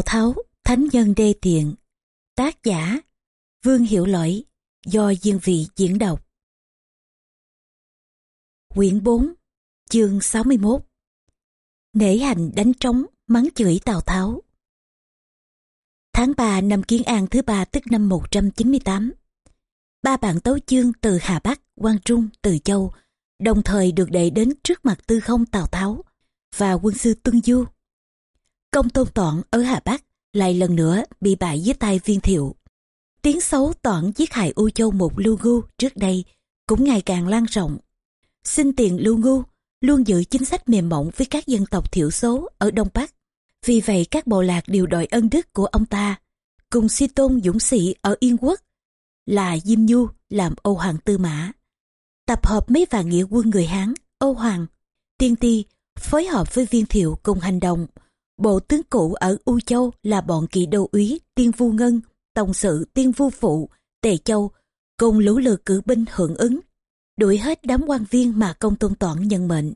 Tào Tháo, Thánh Nhân Đê Tiện. Tác giả Vương Hiểu Lỗi Do Diên Vị diễn đọc. Quyển 4 Chương 61 Nể hành đánh trống mắng chửi Tào Tháo. Tháng 3 năm Kiến An thứ ba tức năm 198 Ba bạn tấu chương từ Hà Bắc, Quang Trung, Từ Châu đồng thời được đẩy đến trước mặt tư không Tào Tháo và quân sư Tuân Du. Công tôn toản ở Hà Bắc lại lần nữa bị bại dưới tay viên thiệu. Tiếng xấu toản giết hại U Châu một lưu ngu trước đây cũng ngày càng lan rộng. Xin tiền lưu ngu luôn giữ chính sách mềm mỏng với các dân tộc thiểu số ở Đông Bắc. Vì vậy các bộ lạc đều đòi ân đức của ông ta. Cùng si tôn dũng sĩ ở Yên Quốc là Diêm Nhu làm Âu Hoàng Tư Mã. Tập hợp mấy vạn nghĩa quân người Hán, Âu Hoàng, Tiên Ti phối hợp với viên thiệu cùng hành động Bộ tướng cũ ở U Châu là bọn kỵ đô úy Tiên Vu Ngân, Tổng sự Tiên Vu Phụ, Tề Châu, cùng lũ lượt cử binh hưởng ứng, đuổi hết đám quan viên mà công tôn toản nhận mệnh.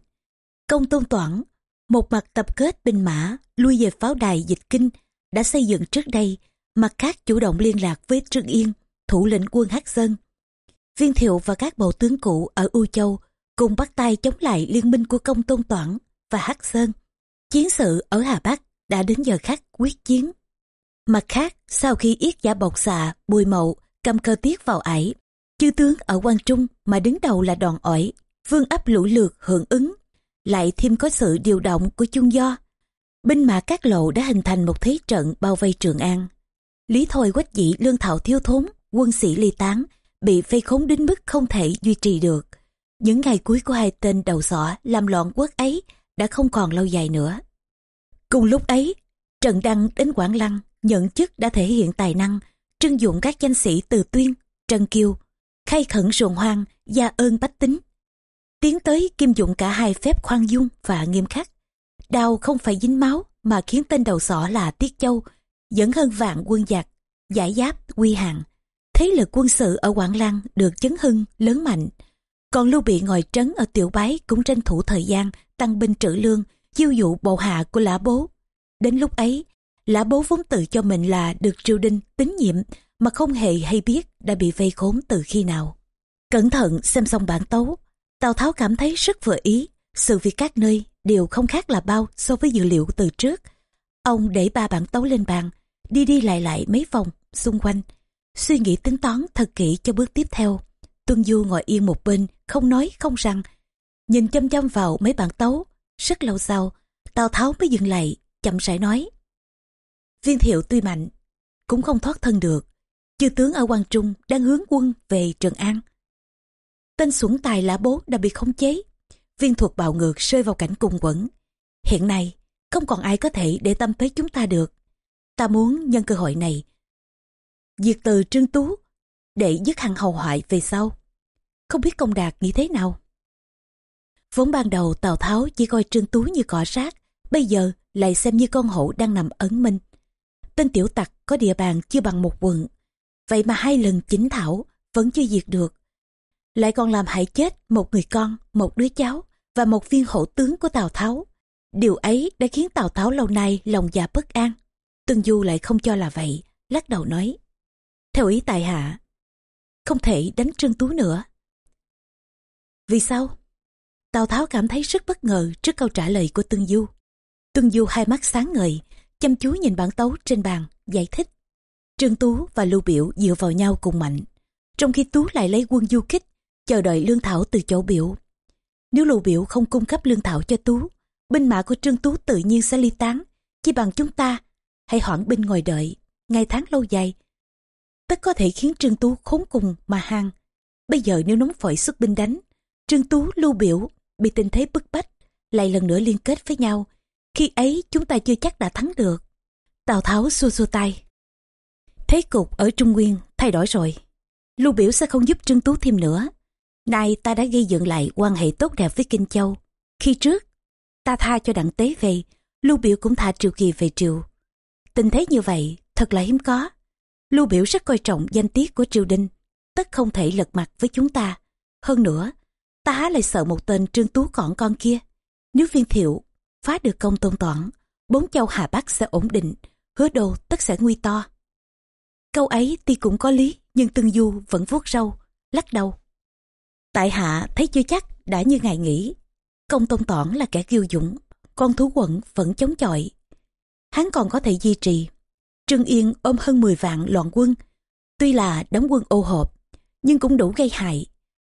Công tôn toản, một mặt tập kết binh mã, lui về pháo đài dịch kinh, đã xây dựng trước đây, mặt khác chủ động liên lạc với Trương Yên, thủ lĩnh quân Hắc Sơn. Viên thiệu và các bộ tướng cũ ở U Châu cùng bắt tay chống lại liên minh của công tôn toản và Hắc Sơn. Chiến sự ở Hà Bắc đã đến giờ khắc quyết chiến. Mặt khác, sau khi yết giả bộc xạ, bùi mậu, cầm cơ tiết vào ải, chư tướng ở quan Trung mà đứng đầu là đòn ỏi, vương ấp lũ lượt hưởng ứng, lại thêm có sự điều động của chung do. Binh mã các lộ đã hình thành một thế trận bao vây Trường An. Lý Thôi quách dĩ lương thảo thiếu thốn, quân sĩ ly tán, bị vây khốn đến mức không thể duy trì được. Những ngày cuối của hai tên đầu sỏ làm loạn quốc ấy đã không còn lâu dài nữa. Cùng lúc ấy, Trần Đăng đến Quảng Lăng nhận chức đã thể hiện tài năng, trưng dụng các danh sĩ từ Tuyên, Trần Kiều, khai khẩn ruộng hoang, gia ơn bách tính. Tiến tới kim dụng cả hai phép khoan dung và nghiêm khắc. Đào không phải dính máu mà khiến tên đầu sỏ là Tiết Châu, dẫn hơn vạn quân giặc, giải giáp, quy hàng. Thế lực quân sự ở Quảng Lăng được chấn hưng, lớn mạnh. Còn Lưu Bị ngồi trấn ở Tiểu Bái cũng tranh thủ thời gian tăng binh trữ lương, chiêu dụ bộ hạ của lã bố. Đến lúc ấy, lã bố vốn tự cho mình là được triều đình tín nhiệm mà không hề hay biết đã bị vây khốn từ khi nào. Cẩn thận xem xong bản tấu, Tào Tháo cảm thấy rất vừa ý, sự việc các nơi đều không khác là bao so với dữ liệu từ trước. Ông để ba bản tấu lên bàn, đi đi lại lại mấy vòng xung quanh, suy nghĩ tính toán thật kỹ cho bước tiếp theo. Tuân Du ngồi yên một bên, không nói không rằng, nhìn chăm chăm vào mấy bản tấu, rất lâu sau, Tào Tháo mới dừng lại, chậm rãi nói. Viên thiệu tuy mạnh, cũng không thoát thân được. Chư tướng ở Quang Trung đang hướng quân về Trường An. Tên xuẩn tài lã bố đã bị khống chế. Viên thuật bạo ngược rơi vào cảnh cùng quẩn. Hiện nay, không còn ai có thể để tâm tới chúng ta được. Ta muốn nhân cơ hội này, diệt từ Trương Tú, để dứt hẳn hầu hoại về sau. Không biết công đạt nghĩ thế nào? Vốn ban đầu Tào Tháo chỉ coi Trương Tú như cỏ rác, bây giờ lại xem như con hổ đang nằm ấn minh. Tên tiểu tặc có địa bàn chưa bằng một quận, vậy mà hai lần chính thảo vẫn chưa diệt được. Lại còn làm hại chết một người con, một đứa cháu và một viên hổ tướng của Tào Tháo. Điều ấy đã khiến Tào Tháo lâu nay lòng dạ bất an. Tương Du lại không cho là vậy, lắc đầu nói. Theo ý tài hạ, không thể đánh Trương Tú nữa. Vì sao? Tào Tháo cảm thấy rất bất ngờ trước câu trả lời của Tương Du. Tương Du hai mắt sáng ngời, chăm chú nhìn bản tấu trên bàn, giải thích. Trương Tú và Lưu Biểu dựa vào nhau cùng mạnh, trong khi Tú lại lấy quân du kích, chờ đợi lương thảo từ chỗ Biểu. Nếu Lưu Biểu không cung cấp lương thảo cho Tú, binh mã của Trương Tú tự nhiên sẽ ly tán, chỉ bằng chúng ta, hãy hoãn binh ngồi đợi, ngày tháng lâu dài. Tất có thể khiến Trương Tú khốn cùng mà hàng. Bây giờ nếu nóng phổi xuất binh đánh, Trương Tú, Lưu Biểu bị tình thế bức bách, lại lần nữa liên kết với nhau. Khi ấy chúng ta chưa chắc đã thắng được. Tào Tháo xua xua tay. Thế cục ở Trung Nguyên thay đổi rồi. Lưu biểu sẽ không giúp Trương Tú thêm nữa. Nay ta đã gây dựng lại quan hệ tốt đẹp với Kinh Châu. Khi trước, ta tha cho đặng tế về, Lưu biểu cũng tha triều kỳ về triều. Tình thế như vậy thật là hiếm có. Lưu biểu rất coi trọng danh tiết của triều đình, tất không thể lật mặt với chúng ta. Hơn nữa, ta há lại sợ một tên trương tú cỏn con kia nếu viên thiệu phá được công tôn toản bốn châu hà bắc sẽ ổn định hứa đồ tất sẽ nguy to. Câu ấy tuy cũng có lý, nhưng Tương Du vẫn vuốt râu, lắc đầu. Tại hạ thấy chưa chắc đã như ngài nghĩ. Công Tôn Toản là kẻ kiêu dũng, con thú quận vẫn chống chọi. Hắn còn có thể duy trì. Trương Yên ôm hơn 10 vạn loạn quân. Tuy là đóng quân ô hộp, nhưng cũng đủ gây hại.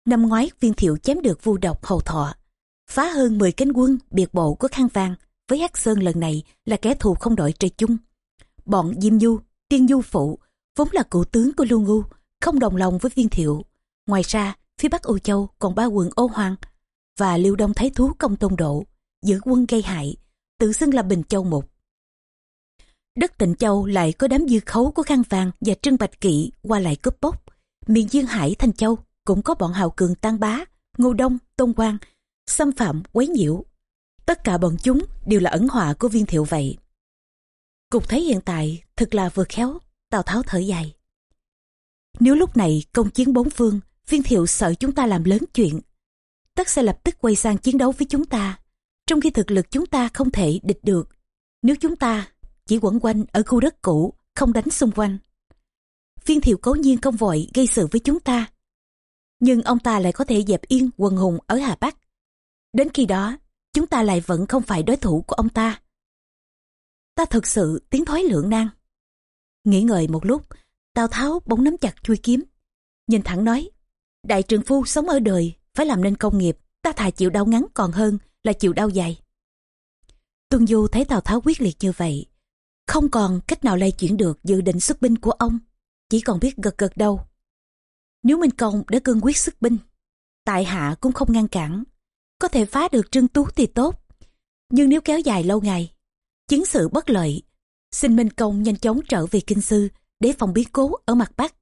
Năm ngoái viên thiệu chém được vu độc hầu thọ, phá hơn 10 cánh quân biệt bộ của khang vàng với hắc sơn lần này là kẻ thù không đội trời chung. Bọn diêm du tiên du phụ vốn là cựu tướng của lưu ngu không đồng lòng với viên thiệu. Ngoài ra phía bắc âu châu còn ba quận ô hoàng và liêu đông thái thú công tôn độ giữ quân gây hại tự xưng là bình châu mục đất tịnh châu lại có đám dư khấu của khang vàng và trưng bạch kỵ qua lại cướp bóc. Miền dương hải thanh châu cũng có bọn hào cường tăng bá, ngô đông, tôn quang, xâm phạm quấy nhiễu. Tất cả bọn chúng đều là ẩn họa của viên thiệu vậy. Cục thấy hiện tại thật là vừa khéo, tào tháo thở dài. Nếu lúc này công chiến bốn phương, viên thiệu sợ chúng ta làm lớn chuyện, tất sẽ lập tức quay sang chiến đấu với chúng ta, trong khi thực lực chúng ta không thể địch được. Nếu chúng ta chỉ quẩn quanh ở khu đất cũ, không đánh xung quanh, viên thiệu cố nhiên không vội gây sự với chúng ta nhưng ông ta lại có thể dẹp yên quần hùng ở hà bắc. Đến khi đó, chúng ta lại vẫn không phải đối thủ của ông ta. Ta thực sự tiến thoái lưỡng nan nghĩ ngợi một lúc, tào tháo bỗng nắm chặt chui kiếm. Nhìn thẳng nói, đại trường phu sống ở đời, phải làm nên công nghiệp. Ta thà chịu đau ngắn còn hơn là chịu đau dài. Tuân du thấy tào tháo quyết liệt như vậy, không còn cách nào lay chuyển được dự định xuất binh của ông. Chỉ còn biết gật gật đầu nếu minh công đã cương quyết sức binh, tại hạ cũng không ngăn cản, có thể phá được trương tú thì tốt. Nhưng nếu kéo dài lâu ngày, chiến sự bất lợi, xin minh công nhanh chóng trở về kinh sư để phòng biến cố ở mặt bắc.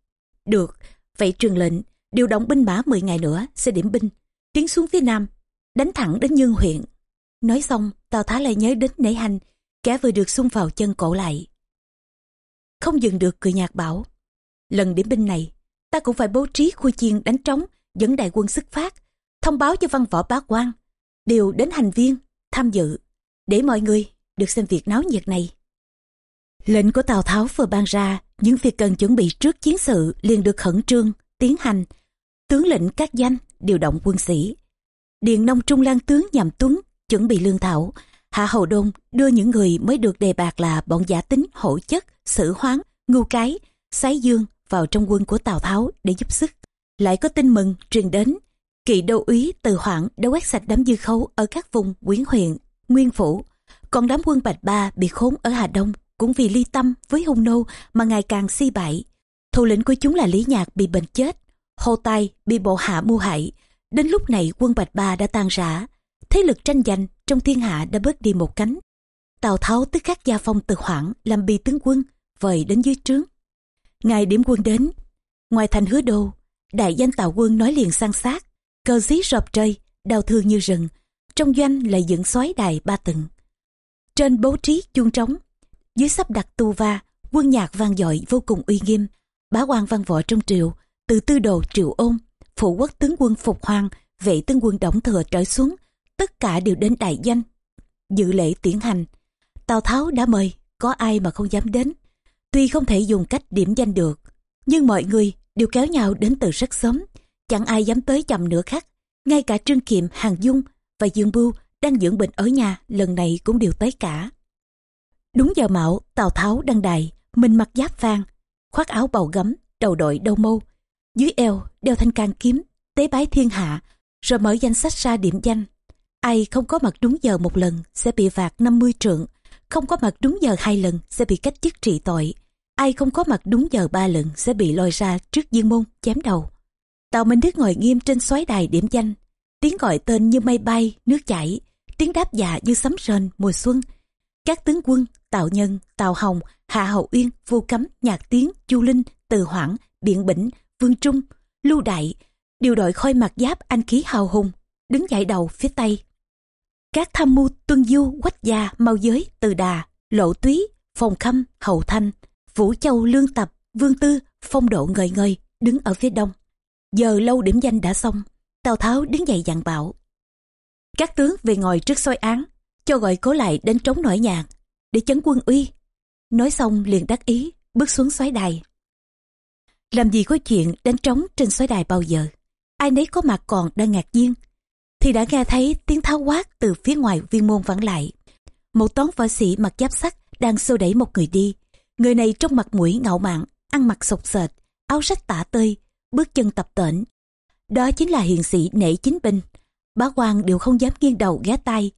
Được, vậy truyền lệnh, điều động binh mã 10 ngày nữa sẽ điểm binh, tiến xuống phía nam, đánh thẳng đến Nhân huyện. Nói xong, tào tháo lại nhớ đến nảy hành kẻ vừa được xung vào chân cổ lại. Không dừng được, cười nhạt bảo, lần điểm binh này ta cũng phải bố trí khui chiên đánh trống, dẫn đại quân xuất phát, thông báo cho văn võ bá quan. Đều đến hành viên, tham dự, để mọi người được xem việc náo nhiệt này. Lệnh của tào tháo vừa ban ra, những việc cần chuẩn bị trước chiến sự liền được khẩn trương, tiến hành. Tướng lĩnh các danh điều động quân sĩ. Điền nông trung lan tướng nhằm tuấn chuẩn bị lương thảo. Hạ hầu đôn đưa những người mới được đề bạc là bọn giả tính, hổ chất, sử hoáng ngu cái, sái dương vào trong quân của tào tháo để giúp sức. Lại có tin mừng truyền đến kỵ đô úy từ hoảng đã quét sạch đám dư khấu ở các vùng quyến huyện, nguyên phủ. Còn đám quân bạch ba bị khốn ở hà đông cũng vì ly tâm với hung nô mà ngày càng si bại. Thủ lĩnh của chúng là lý nhạc bị bệnh chết, hồ tài bị bộ hạ mưu hại. Đến lúc này quân bạch ba đã tan rã. Thế lực tranh giành trong thiên hạ đã bớt đi một cánh. Tào tháo tức khắc gia phong từ hoảng, làm bì tướng quân, vời đến dưới trướng ngài điểm quân đến, ngoài thành hứa đô đại danh tào quân nói liền sang sát cờ xí rộp trời đau thương như rừng, trong doanh lại dựng xoáy đài ba tầng. Trên bố trí chuông trống, dưới sắp đặt tu va, quân nhạc vang dội vô cùng uy nghiêm, bá quan văn võ trong triều, từ tư đồ triệu ôn, phụ quốc tướng quân phục hoàng, vệ tướng quân đổng thừa trở xuống, tất cả đều đến đại danh. Dự lễ tiễn hành, tào tháo đã mời, có ai mà không dám đến? Tuy không thể dùng cách điểm danh được, nhưng mọi người đều kéo nhau đến từ rất sớm. Chẳng ai dám tới chậm nửa khắc. Ngay cả trương kiệm, hàng dung và dương bưu đang dưỡng bệnh ở nhà lần này cũng đều tới cả. Đúng giờ mạo, tào tháo đăng đài, mình mặc giáp vàng, khoác áo bầu gấm, đầu đội đầu mâu. Dưới eo đeo thanh can kiếm, tế bái thiên hạ, rồi mở danh sách ra điểm danh. Ai không có mặt đúng giờ một lần sẽ bị phạt 50 trượng, không có mặt đúng giờ hai lần sẽ bị cách chức trị tội ai không có mặt đúng giờ ba lần sẽ bị lôi ra trước diên môn chém đầu. Tào minh đức ngồi nghiêm trên xoáy đài điểm danh, tiếng gọi tên như mây bay, nước chảy, tiếng đáp dạ như sấm rền, mùa xuân. Các tướng quân, tào nhân, tào hồng, hạ hậu uyên, vu cấm, nhạc tiến, chu linh, từ hoảng, biện bỉnh, vương trung, lưu đại điều đội khôi mặt giáp anh khí hào hùng, đứng dậy đầu phía tây. Các tham mưu tuân du quách gia mau giới từ đà, lộ túy, phòng khâm, hậu thanh vũ châu lương tập, vương tư, phong độ ngời ngời, đứng ở phía đông. Giờ lâu điểm danh đã xong, tào tháo đứng dậy dặn bảo, các tướng về ngồi trước soi án, cho gọi cố lại đến trống nổi nhạc, để chấn quân uy. Nói xong liền đắc ý, bước xuống xoáy đài. Làm gì có chuyện đánh trống trên xoáy đài bao giờ, ai nấy có mặt còn đang ngạc nhiên, thì đã nghe thấy tiếng tháo quát từ phía ngoài viên môn vẳng lại. Một toán võ sĩ mặc giáp sắt đang xô đẩy một người đi người này trong mặt mũi ngạo mạn, ăn mặc sộc sệt, áo sách tả tơi, bước chân tập tễnh. Đó chính là hiền sĩ nể chính binh bá quan đều không dám nghiêng đầu ghé tay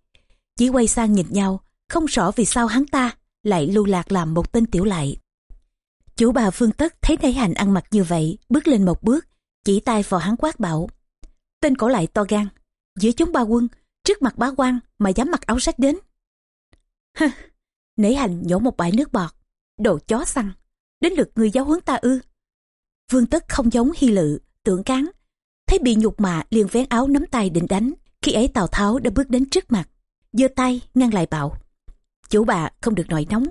chỉ quay sang nhìn nhau, không rõ vì sao hắn ta lại lưu lạc làm một tên tiểu lại. Chủ bà phương tất thấy thấy hành ăn mặc như vậy, bước lên một bước, chỉ tay vào hắn quát bảo, tên cổ lại to gan, giữa chúng ba quân, trước mặt bá quan mà dám mặc áo sách đến. Nể hành nhổ một bãi nước bọt đồ chó săn. Đến lượt người giáo huấn ta ư. Vương tất không giống hy lự, tưởng cán. Thấy bị nhục mạ, liền vén áo nắm tay định đánh. Khi ấy tào tháo đã bước đến trước mặt, giơ tay, ngăn lại bảo chủ bà không được nổi nóng.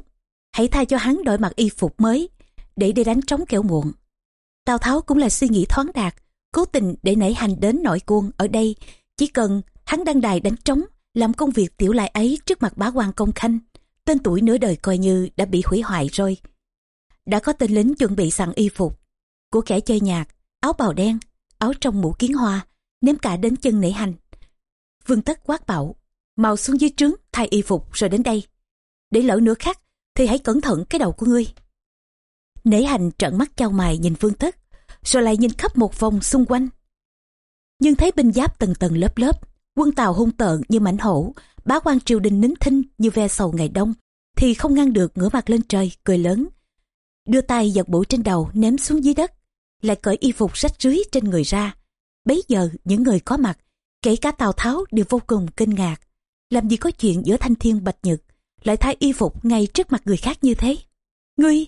Hãy tha cho hắn đổi mặc y phục mới, để đi đánh trống kẻo muộn. Tào tháo cũng là suy nghĩ thoáng đạt, cố tình để nảy hành đến nội cuồng ở đây. Chỉ cần hắn đăng đài đánh trống, làm công việc tiểu lại ấy trước mặt bá quan công khanh tên tuổi nửa đời coi như đã bị hủy hoại rồi. Đã có tên lính chuẩn bị sẵn y phục, của kẻ chơi nhạc, áo bào đen, áo trong mũ kiến hoa, ném cả đến chân nể hành. Vương tất quát bảo, mau xuống dưới trướng, thay y phục rồi đến đây. Để lỡ nữa khác thì hãy cẩn thận cái đầu của ngươi. Nể hành trợn mắt trao mày nhìn vương tất, rồi lại nhìn khắp một vòng xung quanh. Nhưng thấy binh giáp tầng tầng lớp lớp, quân tàu hung tợn như mảnh hổ bá quan triều đình nín thinh như ve sầu ngày đông, thì không ngăn được ngửa mặt lên trời, cười lớn. Đưa tay giật bụi trên đầu, ném xuống dưới đất, lại cởi y phục rách rưới trên người ra. Bấy giờ, những người có mặt, kể cả tào tháo đều vô cùng kinh ngạc. Làm gì có chuyện giữa thanh thiên, bạch nhật lại thay y phục ngay trước mặt người khác như thế? Ngươi!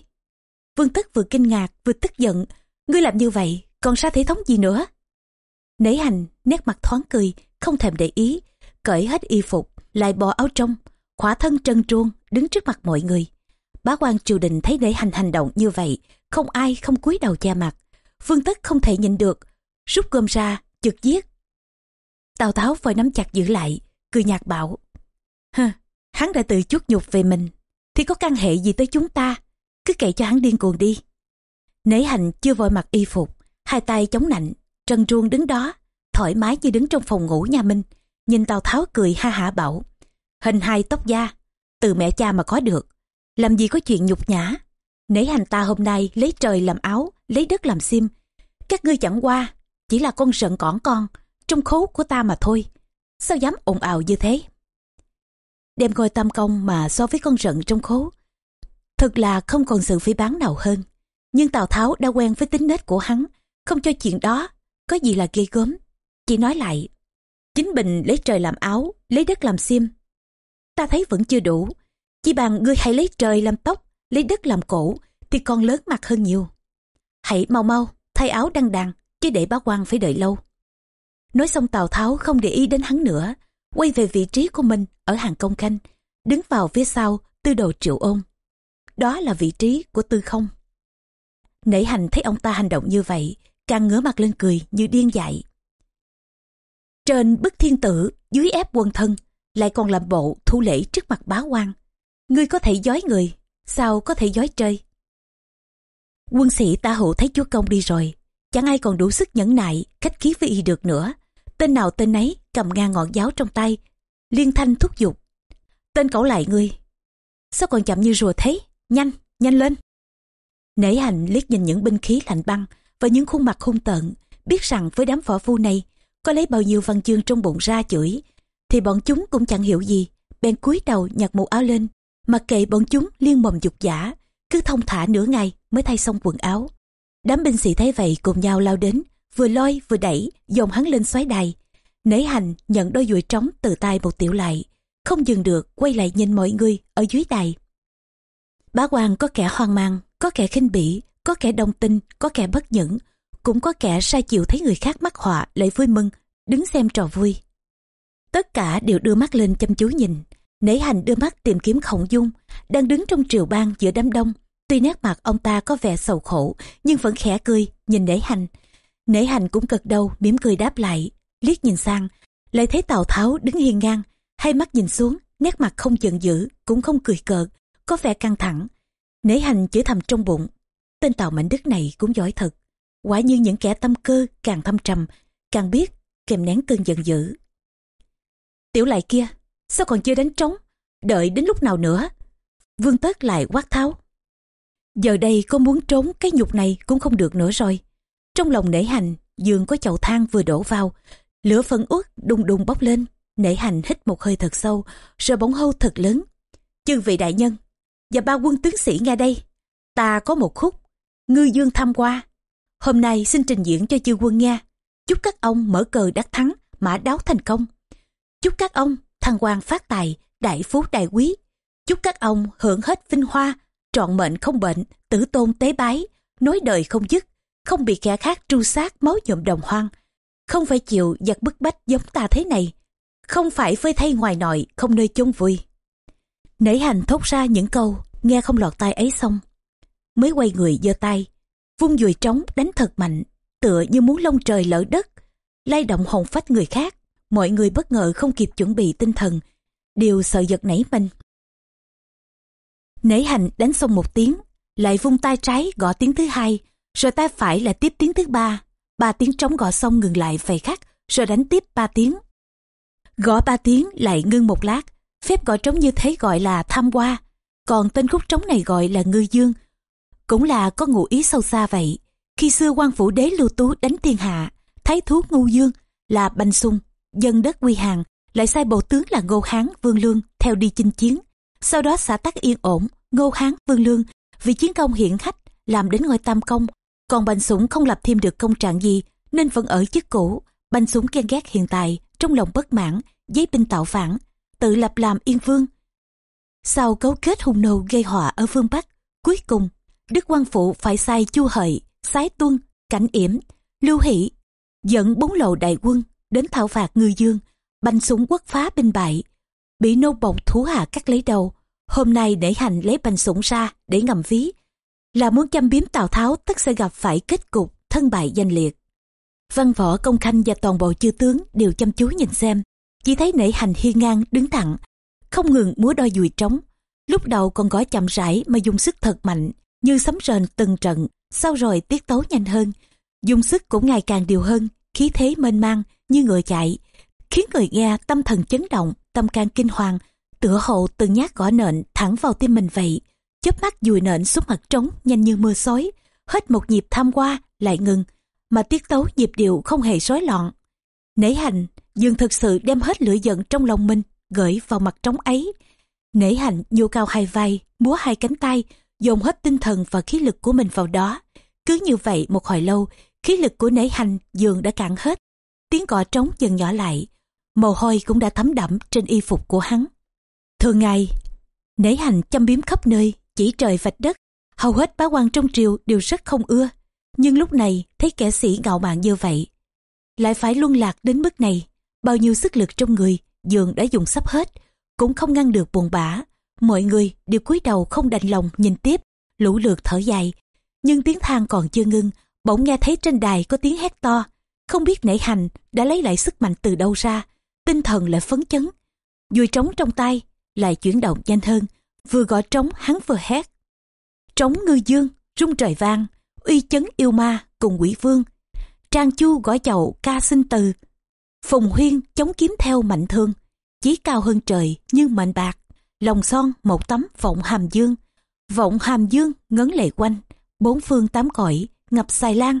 Vương tất vừa kinh ngạc, vừa tức giận. Ngươi làm như vậy, còn ra thể thống gì nữa? Nể hành, nét mặt thoáng cười, không thèm để ý, cởi hết y phục lại bỏ áo trong, khỏa thân trân truông, đứng trước mặt mọi người. Bá quan triều đình thấy nể hành hành động như vậy, không ai không cúi đầu che mặt. Vương tất không thể nhìn được, rút gom ra, chực giết tào tháo phải nắm chặt giữ lại, cười nhạt bảo hơ hắn đã tự chuốc nhục về mình, thì có căn hệ gì tới chúng ta? Cứ kệ cho hắn điên cuồng đi. Nể hành chưa vội mặc y phục, hai tay chống nạnh trần truông đứng đó, thoải mái như đứng trong phòng ngủ nhà minh nhìn tào tháo cười ha hả bảo, hình hai tóc da, từ mẹ cha mà có được, làm gì có chuyện nhục nhã. Nể hành ta hôm nay lấy trời làm áo, lấy đất làm sim các ngươi chẳng qua chỉ là con rận cỏn con, trong khố của ta mà thôi. Sao dám ồn ào như thế? Đem coi tam công mà so với con rận trong khố, thật là không còn sự phỉ bán nào hơn. Nhưng tào tháo đã quen với tính nết của hắn, không cho chuyện đó có gì là ghê gớm. Chỉ nói lại chính bình lấy trời làm áo, lấy đất làm xiêm. Ta thấy vẫn chưa đủ. Chỉ bằng ngươi hãy lấy trời làm tóc, lấy đất làm cổ, thì còn lớn mặt hơn nhiều. Hãy mau mau, thay áo đăng đàn, chứ để bá quan phải đợi lâu. Nói xong tào tháo không để ý đến hắn nữa, quay về vị trí của mình ở hàng công khanh, đứng vào phía sau tư đồ triệu ôn. Đó là vị trí của tư không. Nể hành thấy ông ta hành động như vậy, càng ngửa mặt lên cười như điên dại trên bức thiên tử, dưới ép quân thân, lại còn làm bộ thu lễ trước mặt bá quan. Ngươi có thể dối người, sao có thể dối chơi? Quân sĩ ta hữu thấy chúa công đi rồi, chẳng ai còn đủ sức nhẫn nại, khách khí với y được nữa. Tên nào tên ấy cầm ngang ngọn giáo trong tay, liên thanh thúc giục. Tên cẩu lại ngươi. Sao còn chậm như rùa thế? Nhanh nhanh lên. Nể hành liếc nhìn những binh khí lạnh băng và những khuôn mặt hung tợn, biết rằng với đám võ phu này có lấy bao nhiêu văn chương trong bụng ra chửi, thì bọn chúng cũng chẳng hiểu gì. Bèn cúi đầu nhặt mũ áo lên, mặc kệ bọn chúng liên mồm dục giả, cứ thông thả nửa ngày mới thay xong quần áo. Đám binh sĩ thấy vậy cùng nhau lao đến, vừa lôi vừa đẩy, dồn hắn lên xoáy đài. Nể hành nhận đôi dùi trống từ tay một tiểu lại, không dừng được quay lại nhìn mọi người ở dưới đài. Bá quan có kẻ hoang mang, có kẻ khinh bỉ, có kẻ đồng tin có kẻ bất nhẫn cũng có kẻ sai chịu thấy người khác mắc họa lại vui mừng đứng xem trò vui. Tất cả đều đưa mắt lên chăm chú nhìn. Nể hành đưa mắt tìm kiếm khổng dung đang đứng trong triều bang giữa đám đông. Tuy nét mặt ông ta có vẻ sầu khổ nhưng vẫn khẽ cười nhìn nể hành. Nể hành cũng cật đầu mỉm cười đáp lại liếc nhìn sang lại thấy tào tháo đứng hiên ngang hai mắt nhìn xuống nét mặt không giận dữ cũng không cười cợt có vẻ căng thẳng. Nể hành chửi thầm trong bụng, tên Tào Mạnh Đức này cũng giỏi thật. Quả như những kẻ tâm cơ càng thâm trầm, càng biết kèm nén cơn giận dữ. Tiểu lại kia, sao còn chưa đánh trống? Đợi đến lúc nào nữa? Vương Tất lại quát tháo. Giờ đây có muốn trốn cái nhục này cũng không được nữa rồi. Trong lòng nể hành, giường có chậu than vừa đổ vào, lửa phân uất đùng đùng bốc lên. Nể hành hít một hơi thật sâu, rồi bỗng hâu thật lớn. Chư vị đại nhân, và ba quân tướng sĩ nghe đây. Ta có một khúc, ngư dương tham qua. Hôm nay xin trình diễn cho chư quân nghe. Chúc các ông mở cờ đắc thắng, mã đáo thành công. Chúc các ông thăng quan phát tài, đại phú đại quý. Chúc các ông hưởng hết vinh hoa, trọn mệnh không bệnh, tử tôn tế bái, nối đời không dứt, không bị kẻ khác tru sát máu nhuộm đồng hoang. Không phải chịu giật bức bách giống ta thế này. Không phải phơi thay ngoài nội, không nơi chôn vui. Nể hành thốt ra những câu, nghe không lọt tai ấy xong. Mới quay người giơ tay, vung dùi trống đánh thật mạnh, tựa như muốn lông trời lỡ đất, lay động hồn phách người khác. Mọi người bất ngờ không kịp chuẩn bị tinh thần, đều sợ giật nảy mình. Nể hành đánh xong một tiếng, lại vung tay trái gõ tiếng thứ hai, rồi tay phải là tiếp tiếng thứ ba. Ba tiếng trống gõ xong ngừng lại vài khắc, rồi đánh tiếp ba tiếng. Gõ ba tiếng lại ngưng một lát, phép gõ trống như thế gọi là tham qua, còn tên khúc trống này gọi là ngư dương. Cũng là có ngụ ý sâu xa vậy. Khi xưa quan phủ đế lưu tú đánh thiên hạ, thái thú ngu dương là banh sung, dân đất quy hàng, lại sai bộ tướng là ngô hán vương lương theo đi chinh chiến. Sau đó xã tắc yên ổn ngô hán vương lương vì chiến công hiển hách làm đến ngôi tam công. Còn bành sủng không lập thêm được công trạng gì nên vẫn ở chức cũ. Bành sủng ghen ghét hiện tại trong lòng bất mãn giấy binh tạo phản tự lập làm yên vương. Sau cấu kết hung nô gây họa ở phương bắc cuối cùng đức quan phụ phải sai chu hợi, sái tuân, cảnh yểm, lưu hỷ, dẫn bốn lộ đại quân đến thảo phạt ngư dương, bành súng quốc phá binh bại. Bị nô bộc thú hạ cắt lấy đầu, hôm nay để hành lấy bành sủng ra để ngầm ví, là muốn châm biếm tào tháo tất sẽ gặp phải kết cục thân bại danh liệt. Văn võ công khanh và toàn bộ chư tướng đều chăm chú nhìn xem, chỉ thấy nể hành hiên ngang đứng thẳng, không ngừng múa đôi dùi trống. Lúc đầu còn gõ chậm rãi mà dùng sức thật mạnh như sấm rền từng trận sau rồi tiết tấu nhanh hơn dùng sức cũng ngày càng điều hơn khí thế mênh mang như ngựa chạy khiến người nghe tâm thần chấn động, tâm can kinh hoàng, tựa hồ từng nhát gõ nện thẳng vào tim mình vậy. chớp mắt dùi nện xuống mặt trống nhanh như mưa xối, hết một nhịp tham qua lại ngừng, mà tiết tấu nhịp điệu không hề rối loạn. Nể hành, dường thực sự đem hết lửa giận trong lòng mình gửi vào mặt trống ấy. Nể hành nhô cao hai vai, múa hai cánh tay, dồn hết tinh thần và khí lực của mình vào đó. Cứ như vậy một hồi lâu, khí lực của nể hành dường đã cạn hết. Tiếng cọ trống dần nhỏ lại, mồ hôi cũng đã thấm đẫm trên y phục của hắn. Thường ngày, nể hành chăm biếm khắp nơi, chỉ trời vạch đất, hầu hết bá quan trong triều đều rất không ưa. Nhưng lúc này thấy kẻ sĩ ngạo mạn như vậy, lại phải luân lạc đến mức này, bao nhiêu sức lực trong người dường đã dùng sắp hết, cũng không ngăn được buồn bã. Mọi người đều cúi đầu không đành lòng nhìn tiếp, lũ lượt thở dài. Nhưng tiếng than còn chưa ngưng, bỗng nghe thấy trên đài có tiếng hét to. Không biết nảy hành đã lấy lại sức mạnh từ đâu ra, tinh thần lại phấn chấn. Dùi trống trong tay, lại chuyển động nhanh hơn, vừa gõ trống hắn vừa hét. Trống ngư dương, rung trời vang, uy chấn yêu ma cùng quỷ vương. Trang chu gõ chậu ca sinh từ. Phùng huyên chống kiếm theo mạnh thương, chí cao hơn trời như mệnh bạc. Lòng son một tấm vọng hàm dương, vọng hàm dương ngấn lệ quanh, bốn phương tám cõi ngập xài lan,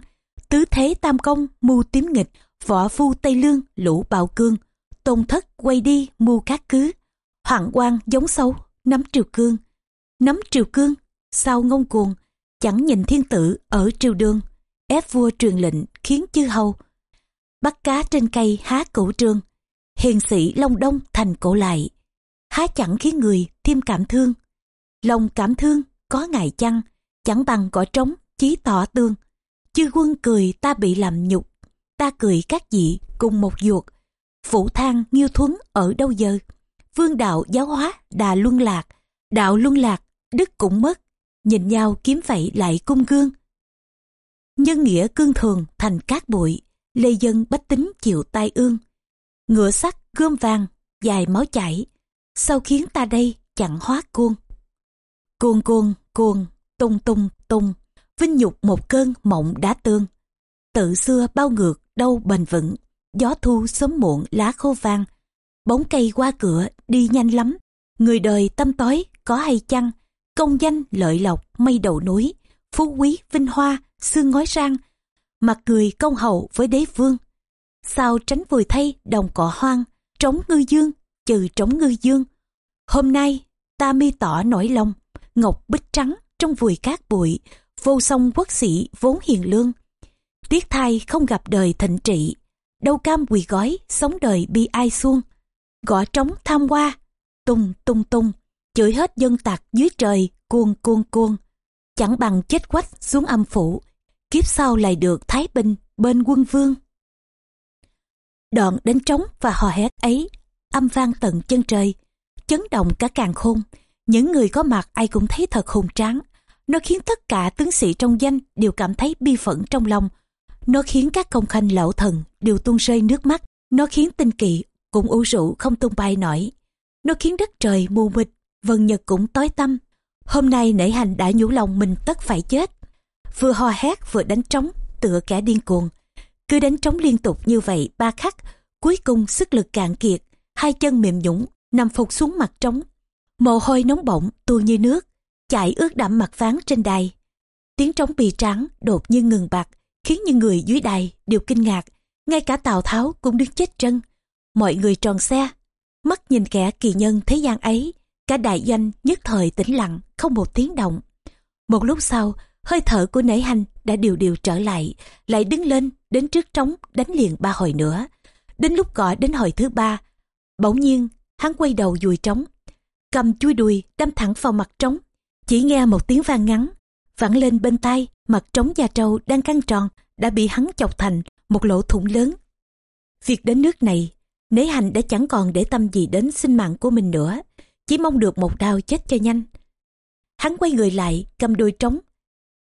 tứ thế tam công mưu tím nghịch, võ phu tây lương lũ bạo cương, tôn thất quay đi mưu các cứ. Hoàng quan giống sâu nắm triều cương. Nắm triều cương sao ngông cuồng? Chẳng nhìn thiên tử ở triều đường. Ép vua truyền lệnh khiến chư hầu. Bắt cá trên cây há cổ trương hiền sĩ long đông thành cổ lại há chẳng khiến người thêm cảm thương lòng cảm thương có ngày chăng chẳng bằng cỏ trống chí tỏ tương chư quân cười ta bị làm nhục ta cười các dị cùng một ruột Phủ thang nghiêu thuấn ở đâu giờ? Vương đạo giáo hóa đà luân lạc, đạo luân lạc, đức cũng mất. Nhìn nhau kiếm vậy lại cung gương. Nhân nghĩa cương thường thành cát bụi, lê dân bách tính chịu tai ương. Ngựa sắt gươm vàng, dài máu chảy, sao khiến ta đây chẳng hóa cuông? Cuồng cuồng, cuồng, tung tung tung, vinh nhục một cơn mộng đá tương. Tự xưa bao ngược, đâu bền vững, gió thu sớm muộn lá khô vang, bóng cây qua cửa đi nhanh lắm, người đời tâm tối có hay chăng, công danh lợi lộc mây đầu núi, phú quý vinh hoa, xương ngói sang mặt người công hầu với đế vương. Sao tránh vùi thay đồng cỏ hoang, trống ngư dương, trừ trống ngư dương. Hôm nay ta mi tỏ nổi lòng, ngọc bích trắng trong vùi cát bụi, vô song quốc sĩ vốn hiền lương. Tiếc thai không gặp đời thịnh trị, đâu cam quỳ gói sống đời bi ai xuông. Gõ trống tham qua, tung tung tung, chửi hết dân tặc dưới trời cuồng cuồng cuồng. Chẳng bằng chết quách xuống âm phủ, kiếp sau lại được thái bình bên quân vương. Đoạn đến trống và hò hét ấy, âm vang tận chân trời, chấn động cả càng khôn. Những người có mặt ai cũng thấy thật hùng tráng. Nó khiến tất cả tướng sĩ trong danh đều cảm thấy bi phẫn trong lòng. Nó khiến các công khanh lão thần đều tuôn rơi nước mắt. Nó khiến tinh kỵ cũng ủ rũ không tung bay nổi. Nó khiến đất trời mù mịt, vần nhật cũng tối tăm. Hôm nay nể hành đã nhủ lòng mình tất phải chết. Vừa hò hét vừa đánh trống, tựa kẻ điên cuồng. Cứ đánh trống liên tục như vậy ba khắc, cuối cùng sức lực cạn kiệt, hai chân mềm nhũng, nằm phục xuống mặt trống. Mồ hôi nóng bỏng tuôn như nước, chạy ướt đẫm mặt ván trên đài. Tiếng trống bì trắng đột nhiên ngừng bạc khiến những người dưới đài đều kinh ngạc. Ngay cả Tào Tháo cũng đứng chết chân. Mọi người tròn xe, mắt nhìn kẻ kỳ nhân thế gian ấy, cả đại doanh nhất thời tĩnh lặng, không một tiếng động. Một lúc sau, hơi thở của nể hành đã điều điều trở lại, lại đứng lên, đến trước trống, đánh liền ba hồi nữa. Đến lúc gọi đến hồi thứ ba, bỗng nhiên, hắn quay đầu dùi trống, cầm chui đùi đâm thẳng vào mặt trống. Chỉ nghe một tiếng vang ngắn, vẳng lên bên tai, mặt trống da trâu đang căng tròn, đã bị hắn chọc thành một lỗ thủng lớn. Việc đến nước này, nế hành đã chẳng còn để tâm gì đến sinh mạng của mình nữa, chỉ mong được một đau chết cho nhanh. Hắn quay người lại, cầm đôi trống,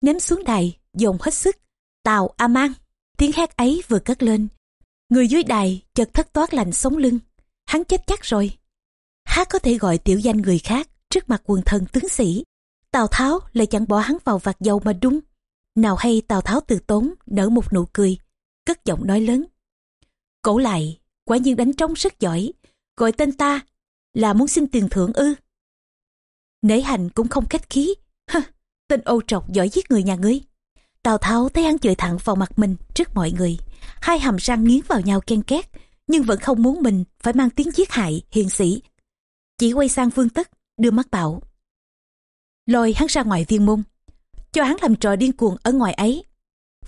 ném xuống đài, dồn hết sức. Tào A Mang, tiếng hét ấy vừa cất lên. Người dưới đài chợt thất toát lạnh sống lưng. Hắn chết chắc rồi. há có thể gọi tiểu danh người khác trước mặt quần thần tướng sĩ. Tào Tháo lại chẳng bỏ hắn vào vạt dầu mà đúng. Nào hay Tào Tháo từ tốn nở một nụ cười, cất giọng nói lớn. Cổ lại, quả nhiên đánh trống rất giỏi, gọi tên ta là muốn xin tiền thưởng ư. Nể hành cũng không khách khí, Hơ, tên ô trọc giỏi giết người nhà ngươi. Tào Tháo thấy hắn chửi thẳng vào mặt mình trước mọi người, hai hàm răng nghiến vào nhau ken két, nhưng vẫn không muốn mình phải mang tiếng giết hại hiền sĩ. Chỉ quay sang Vương Tất, đưa mắt bảo. Lôi hắn ra ngoài viên môn, cho hắn làm trò điên cuồng ở ngoài ấy.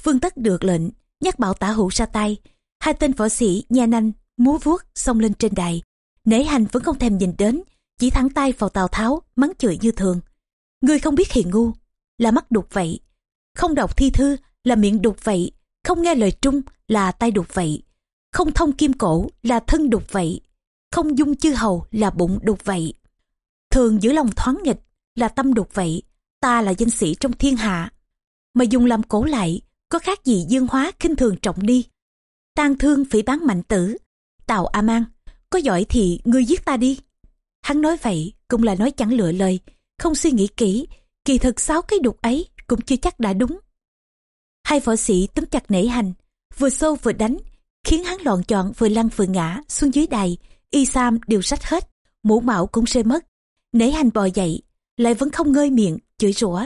Vương Tất được lệnh, nhắc bảo tả hữu ra tay, hai tên võ sĩ nha nanh, múa vuốt xông lên trên đài. Nể hành vẫn không thèm nhìn đến, chỉ thẳng tay vào Tào Tháo, mắng chửi như thường. Ngươi không biết hiền ngu, là mắt đục vậy. Không đọc thi thư là miệng đục vậy, không nghe lời trung là tay đục vậy. Không thông kim cổ là thân đục vậy, không dung chư hầu là bụng đục vậy. Thường giữ lòng thoáng nghịch là tâm đục vậy, ta là danh sĩ trong thiên hạ. Mà dùng làm cổ lại, có khác gì dương hóa khinh thường trọng đi. tang thương phỉ bán mạnh tử, tào a mang, có giỏi thì ngươi giết ta đi. Hắn nói vậy cũng là nói chẳng lựa lời, không suy nghĩ kỹ, kỳ thực sáu cái đục ấy cũng chưa chắc đã đúng. Hai võ sĩ túm chặt nể hành, vừa sâu vừa đánh, khiến hắn loạn chọn vừa lăn vừa ngã xuống dưới đài, y sam đều sách hết, mũ mạo cũng rơi mất. Nể hành bò dậy, lại vẫn không ngơi miệng, chửi rủa.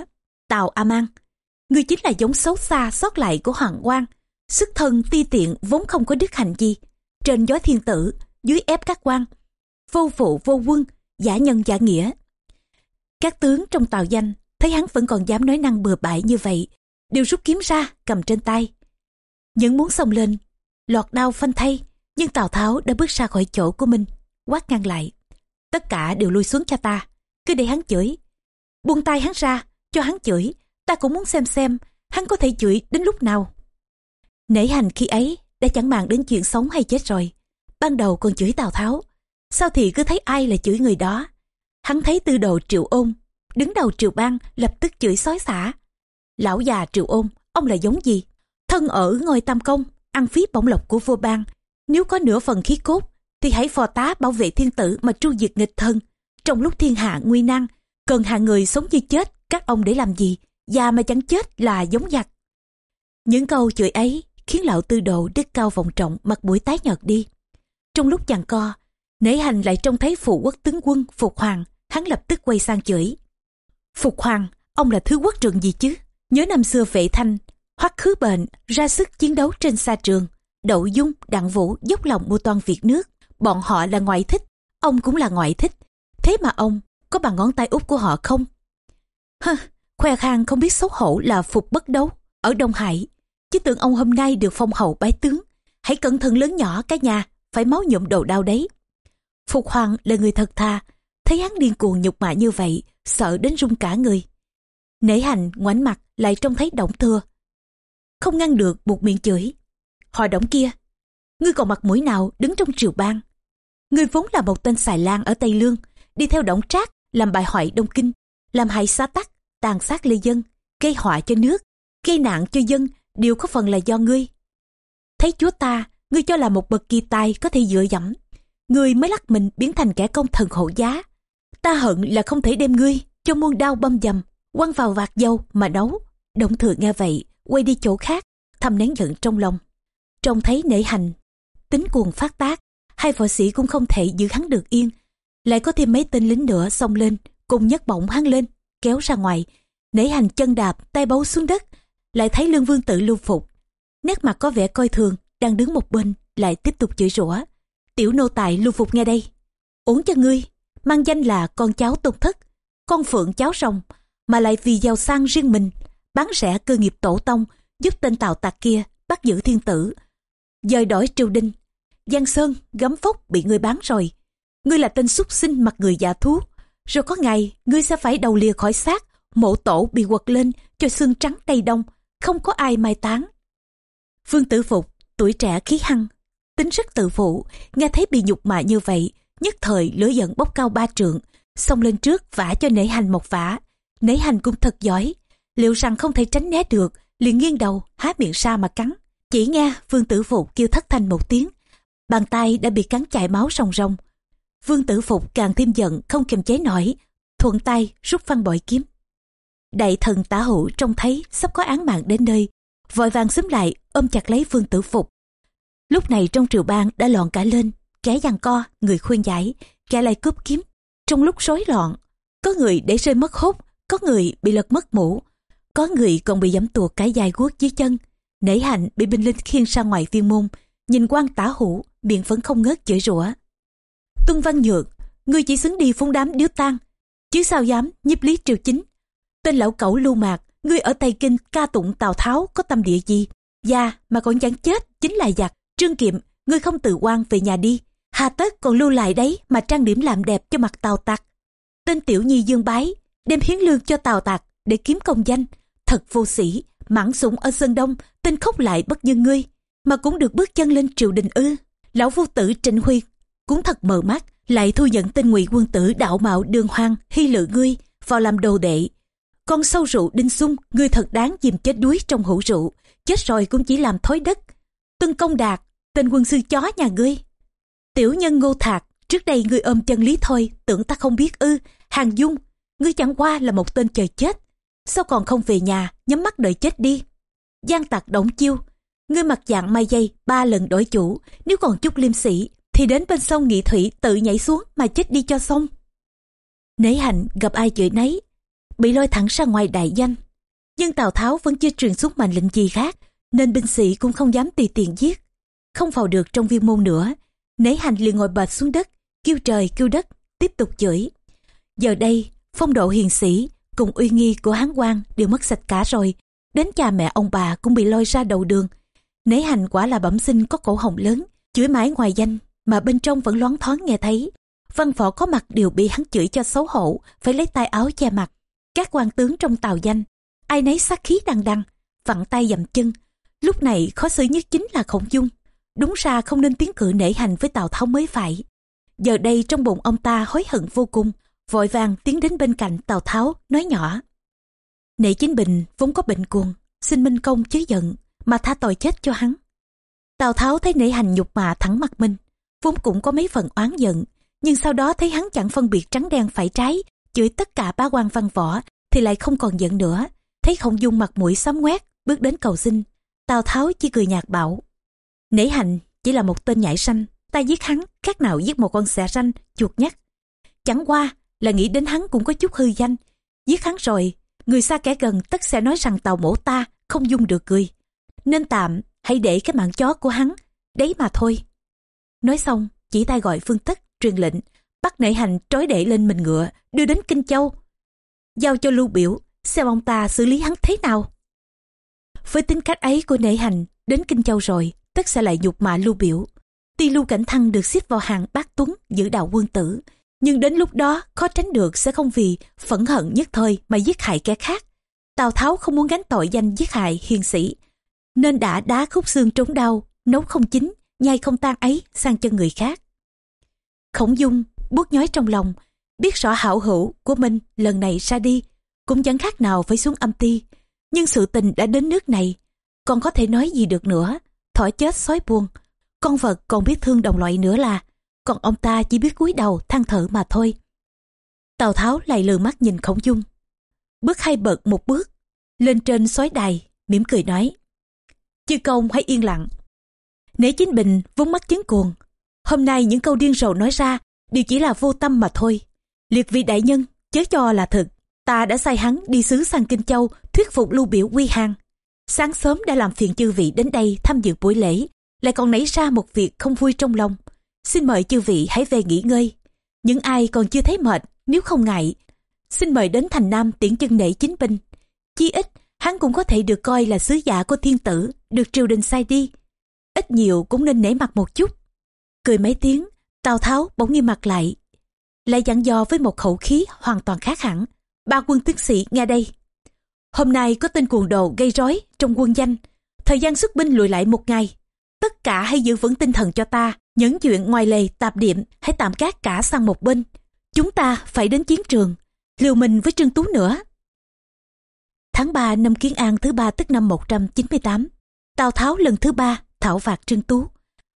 Tào A Mang, người chính là giống xấu xa sót lại của Hoàng quan sức thân ti tiện vốn không có đức hạnh gì. Trên gió thiên tử, dưới ép các quan, vô phụ vô quân, giả nhân giả nghĩa. Các tướng trong tàu danh thấy hắn vẫn còn dám nói năng bừa bãi như vậy, đều rút kiếm ra cầm trên tay. Những muốn xông lên, lọt đau phanh thay, nhưng Tào Tháo đã bước ra khỏi chỗ của mình, quát ngăn lại. Tất cả đều lui xuống cho ta, cứ để hắn chửi. Buông tay hắn ra, cho hắn chửi, ta cũng muốn xem xem hắn có thể chửi đến lúc nào. Nể hành khi ấy đã chẳng màng đến chuyện sống hay chết rồi. Ban đầu còn chửi Tào Tháo, sau thì cứ thấy ai là chửi người đó. Hắn thấy tư đồ triệu ôn, đứng đầu triệu bang lập tức chửi xói xả. Lão già triệu ôn, ông là giống gì? Thân ở ngôi tam công, ăn phí bổng lộc của vua bang. Nếu có nửa phần khí cốt, thì hãy phò tá bảo vệ thiên tử mà tru diệt nghịch thân. Trong lúc thiên hạ nguy nan, cần hạ người sống như chết các ông để làm gì, già mà chẳng chết là giống giặc. Những câu chửi ấy khiến lão tư độ đức cao vọng trọng mặt mũi tái nhợt đi. Trong lúc chàng co, nể hành lại trông thấy phụ quốc tướng quân Phục Hoàng, hắn lập tức quay sang chửi. Phục Hoàng, ông là thứ quốc trường gì chứ? Nhớ năm xưa vệ thanh, hoắc khứ bệnh, ra sức chiến đấu trên xa trường. Đậu Dung, Đặng Vũ dốc lòng mua toàn việc nước. Bọn họ là ngoại thích, ông cũng là ngoại thích. Thế mà ông có bằng ngón tay út của họ không? Hơ, khoe khang không biết xấu hổ là phục bất đấu. Ở Đông Hải, chứ tưởng ông hôm nay được phong hậu bái tướng. Hãy cẩn thận lớn nhỏ cả nhà, phải máu nhuộm đầu đau đấy. Phục Hoàng là người thật thà, thấy hắn điên cuồng nhục mạ như vậy, sợ đến run cả người. Nể hành ngoảnh mặt lại trông thấy động thừa. Không ngăn được buộc miệng chửi. Họ đóng kia, ngươi còn mặt mũi nào đứng trong triều bang. Ngươi vốn là một tên xài lan ở Tây Lương, đi theo động trác, làm bài hoại Đông Kinh, làm hại xá tắc, tàn sát lê dân, gây họa cho nước, gây nạn cho dân, đều có phần là do ngươi. Thấy chúa ta, ngươi cho là một bậc kỳ tài có thể dựa dẫm. Ngươi mới lắc mình biến thành kẻ công thần hộ giá. Ta hận là không thể đem ngươi cho muôn đau băm dầm, quăng vào vạt dâu mà nấu. Động thừa nghe vậy, quay đi chỗ khác, thầm nén giận trong lòng. Trông thấy nể hành, tính cuồng phát tác, hai võ sĩ cũng không thể giữ hắn được yên. Lại có thêm mấy tên lính nữa xông lên, cùng nhấc bổng hắn lên, kéo ra ngoài. Nể hành chân đạp, tay bấu xuống đất, lại thấy lương vương tự lưu phục. Nét mặt có vẻ coi thường, đang đứng một bên, lại tiếp tục chửi rủa. Tiểu nô tài lưu phục nghe đây. Uống cho ngươi, mang danh là con cháu tôn thất, con phượng cháu rồng, mà lại vì giàu sang riêng mình, bán rẻ cơ nghiệp tổ tông, giúp tên tào tạc kia bắt giữ thiên tử. Dời đổi triều đinh, Giang Sơn, gấm phốc bị ngươi bán rồi. Ngươi là tên xúc sinh mặt người giả thú. Rồi có ngày, ngươi sẽ phải đầu lìa khỏi xác, mộ tổ bị quật lên cho xương trắng tay đông, không có ai mai táng. Vương Tử Phục, tuổi trẻ khí hăng, tính rất tự phụ, nghe thấy bị nhục mạ như vậy, nhất thời lửa giận bốc cao ba trượng, xông lên trước vả cho nể hành một vả. Nể hành cũng thật giỏi, liệu rằng không thể tránh né được, liền nghiêng đầu, há miệng ra mà cắn. Chỉ nghe Vương Tử Phục kêu thất thanh một tiếng, bàn tay đã bị cắn chảy máu ròng ròng. Vương Tử Phục càng thêm giận không kiềm chế nổi, thuận tay rút văn bội kiếm. Đại thần tả hữu trông thấy sắp có án mạng đến nơi, vội vàng xúm lại ôm chặt lấy Vương Tử Phục. Lúc này trong triều bang đã loạn cả lên, kẻ giằng co, người khuyên giải, kẻ lại cướp kiếm. Trong lúc rối loạn, có người để rơi mất hốt có người bị lật mất mũ, có người còn bị giẫm tuột cái dài guốc dưới chân. Nể hạnh bị binh linh khiêng ra ngoài viên môn, nhìn quan tả hữu, miệng vẫn không ngớt chửi rủa. Tuân Văn Nhược, ngươi chỉ xứng đi phun đám điếu tang, chứ sao dám nhiếp lý triều chính. Tên lão cẩu lưu mạc, ngươi ở Tây Kinh ca tụng Tào Tháo có tâm địa gì? Già mà còn chẳng chết chính là giặc. Trương Kiệm, ngươi không tự quan về nhà đi. Hà tất còn lưu lại đấy mà trang điểm làm đẹp cho mặt Tào Tặc. Tên tiểu nhi dương bái, đem hiến lương cho Tào Tặc để kiếm công danh. Thật vô sĩ, mãn sủng ở Sơn Đông, tên khóc lại bất nhân ngươi, mà cũng được bước chân lên triều đình ư. Lão vô tử Trịnh Huy cũng thật mờ mắt, lại thu nhận tên ngụy quân tử đạo mạo đường hoang hy lự ngươi vào làm đồ đệ. Con sâu rượu đinh sung ngươi thật đáng dìm chết đuối trong hũ rượu chết rồi cũng chỉ làm thối đất. Tân công đạt tên quân sư chó nhà ngươi. Tiểu nhân ngô thạc trước đây ngươi ôm chân lý thôi tưởng ta không biết ư hàng dung ngươi chẳng qua là một tên chờ chết sao còn không về nhà, nhắm mắt đợi chết đi? Giang tặc động chiêu, ngươi mặc dạng mai dây ba lần đổi chủ, nếu còn chút liêm sĩ thì đến bên sông nghị thủy tự nhảy xuống mà chết đi cho xong. Nể hạnh gặp ai chửi nấy, bị lôi thẳng ra ngoài đại danh. Nhưng tào tháo vẫn chưa truyền xuống mệnh lệnh gì khác, nên binh sĩ cũng không dám tùy tiện giết. Không vào được trong viên môn nữa, nể hành liền ngồi bệt xuống đất, kêu trời, kêu đất, tiếp tục chửi. Giờ đây, phong độ hiền sĩ cùng uy nghi của hán quan đều mất sạch cả rồi. Đến cha mẹ ông bà cũng bị lôi ra đầu đường. Nể hành quả là bẩm sinh có cổ hồng lớn, chửi mãi ngoài danh, mà bên trong vẫn loáng thoáng nghe thấy. Văn võ có mặt đều bị hắn chửi cho xấu hổ, phải lấy tay áo che mặt. Các quan tướng trong tàu danh, ai nấy sát khí đằng đằng, vặn tay dậm chân. Lúc này khó xử nhất chính là khổng dung. Đúng ra không nên tiến cử nể hành với tào tháo mới phải. Giờ đây trong bụng ông ta hối hận vô cùng vội vàng tiến đến bên cạnh tào tháo, nói nhỏ. Nể chính bình vốn có bệnh cuồng, xin minh công chớ giận, mà tha tội chết cho hắn. Tào tháo thấy nể hành nhục mạ thẳng mặt mình, vốn cũng có mấy phần oán giận, nhưng sau đó thấy hắn chẳng phân biệt trắng đen phải trái, chửi tất cả ba quan văn võ, thì lại không còn giận nữa. Thấy khổng dung mặt mũi xám ngoét, bước đến cầu xin. Tào tháo chỉ cười nhạt bảo, nể hành chỉ là một tên nhảy sanh, ta giết hắn, khác nào giết một con xẻ ranh chuột nhắt. Chẳng qua là nghĩ đến hắn cũng có chút hư danh. Giết hắn rồi, người xa kẻ gần tất sẽ nói rằng tàu mổ ta không dung được cười nên tạm, hãy để cái mạng chó của hắn, đấy mà thôi. Nói xong, chỉ tay gọi phương tất, truyền lệnh, bắt nể hành trói đệ lên mình ngựa, đưa đến kinh châu. Giao cho lưu biểu, xem ông ta xử lý hắn thế nào. Với tính cách ấy của nể hành, đến kinh châu rồi, tất sẽ lại nhục mạ lưu biểu. Tuy lưu cảnh thăng được xếp vào hàng bác tuấn giữ đạo quân tử nhưng đến lúc đó, khó tránh được sẽ không vì phẫn hận nhất thời mà giết hại kẻ khác. Tào tháo không muốn gánh tội danh giết hại hiền sĩ, nên đã đá khúc xương trốn đau, nấu không chín, nhai không tan ấy sang chân người khác. Khổng dung buốt nhói trong lòng, biết rõ hảo hữu của mình lần này ra đi, cũng chẳng khác nào phải xuống âm ti. Nhưng sự tình đã đến nước này, còn có thể nói gì được nữa Thỏ chết sói buồn. Con vật còn biết thương đồng loại nữa là còn ông ta chỉ biết cúi đầu than thở mà thôi. Tào tháo lại lừa mắt nhìn khổng dung. Bước hai bậc một bước, lên trên sói đài, mỉm cười nói, chư công hãy yên lặng. Nể chính bình vốn mắt chứng cuồng, hôm nay những câu điên rồ nói ra đều chỉ là vô tâm mà thôi. Liệt vị đại nhân, chớ cho là thật. ta đã sai hắn đi sứ sang kinh châu thuyết phục lưu biểu quy hàng. Sáng sớm đã làm phiền chư vị đến đây tham dự buổi lễ, lại còn nảy ra một việc không vui trong lòng xin mời chư vị hãy về nghỉ ngơi. Những ai còn chưa thấy mệt, nếu không ngại, xin mời đến thành nam tiễn chân nể chính binh. Chi ít, hắn cũng có thể được coi là sứ giả của thiên tử, được triều đình sai đi. Ít nhiều cũng nên nể mặt một chút. Cười mấy tiếng, tào tháo bỗng nghiêm mặt lại. Lại dặn dò với một khẩu khí hoàn toàn khác hẳn. Ba quân tướng sĩ nghe đây. Hôm nay có tên cuồng đồ gây rối trong quân danh. Thời gian xuất binh lùi lại một ngày. Tất cả hãy giữ vững tinh thần cho ta những chuyện ngoài lề tạp điểm hãy tạm gác cả sang một bên. Chúng ta phải đến chiến trường. Liều mình với trương tú nữa. Tháng 3 năm kiến an thứ ba tức năm 198 tào tháo lần thứ ba thảo phạt trương tú.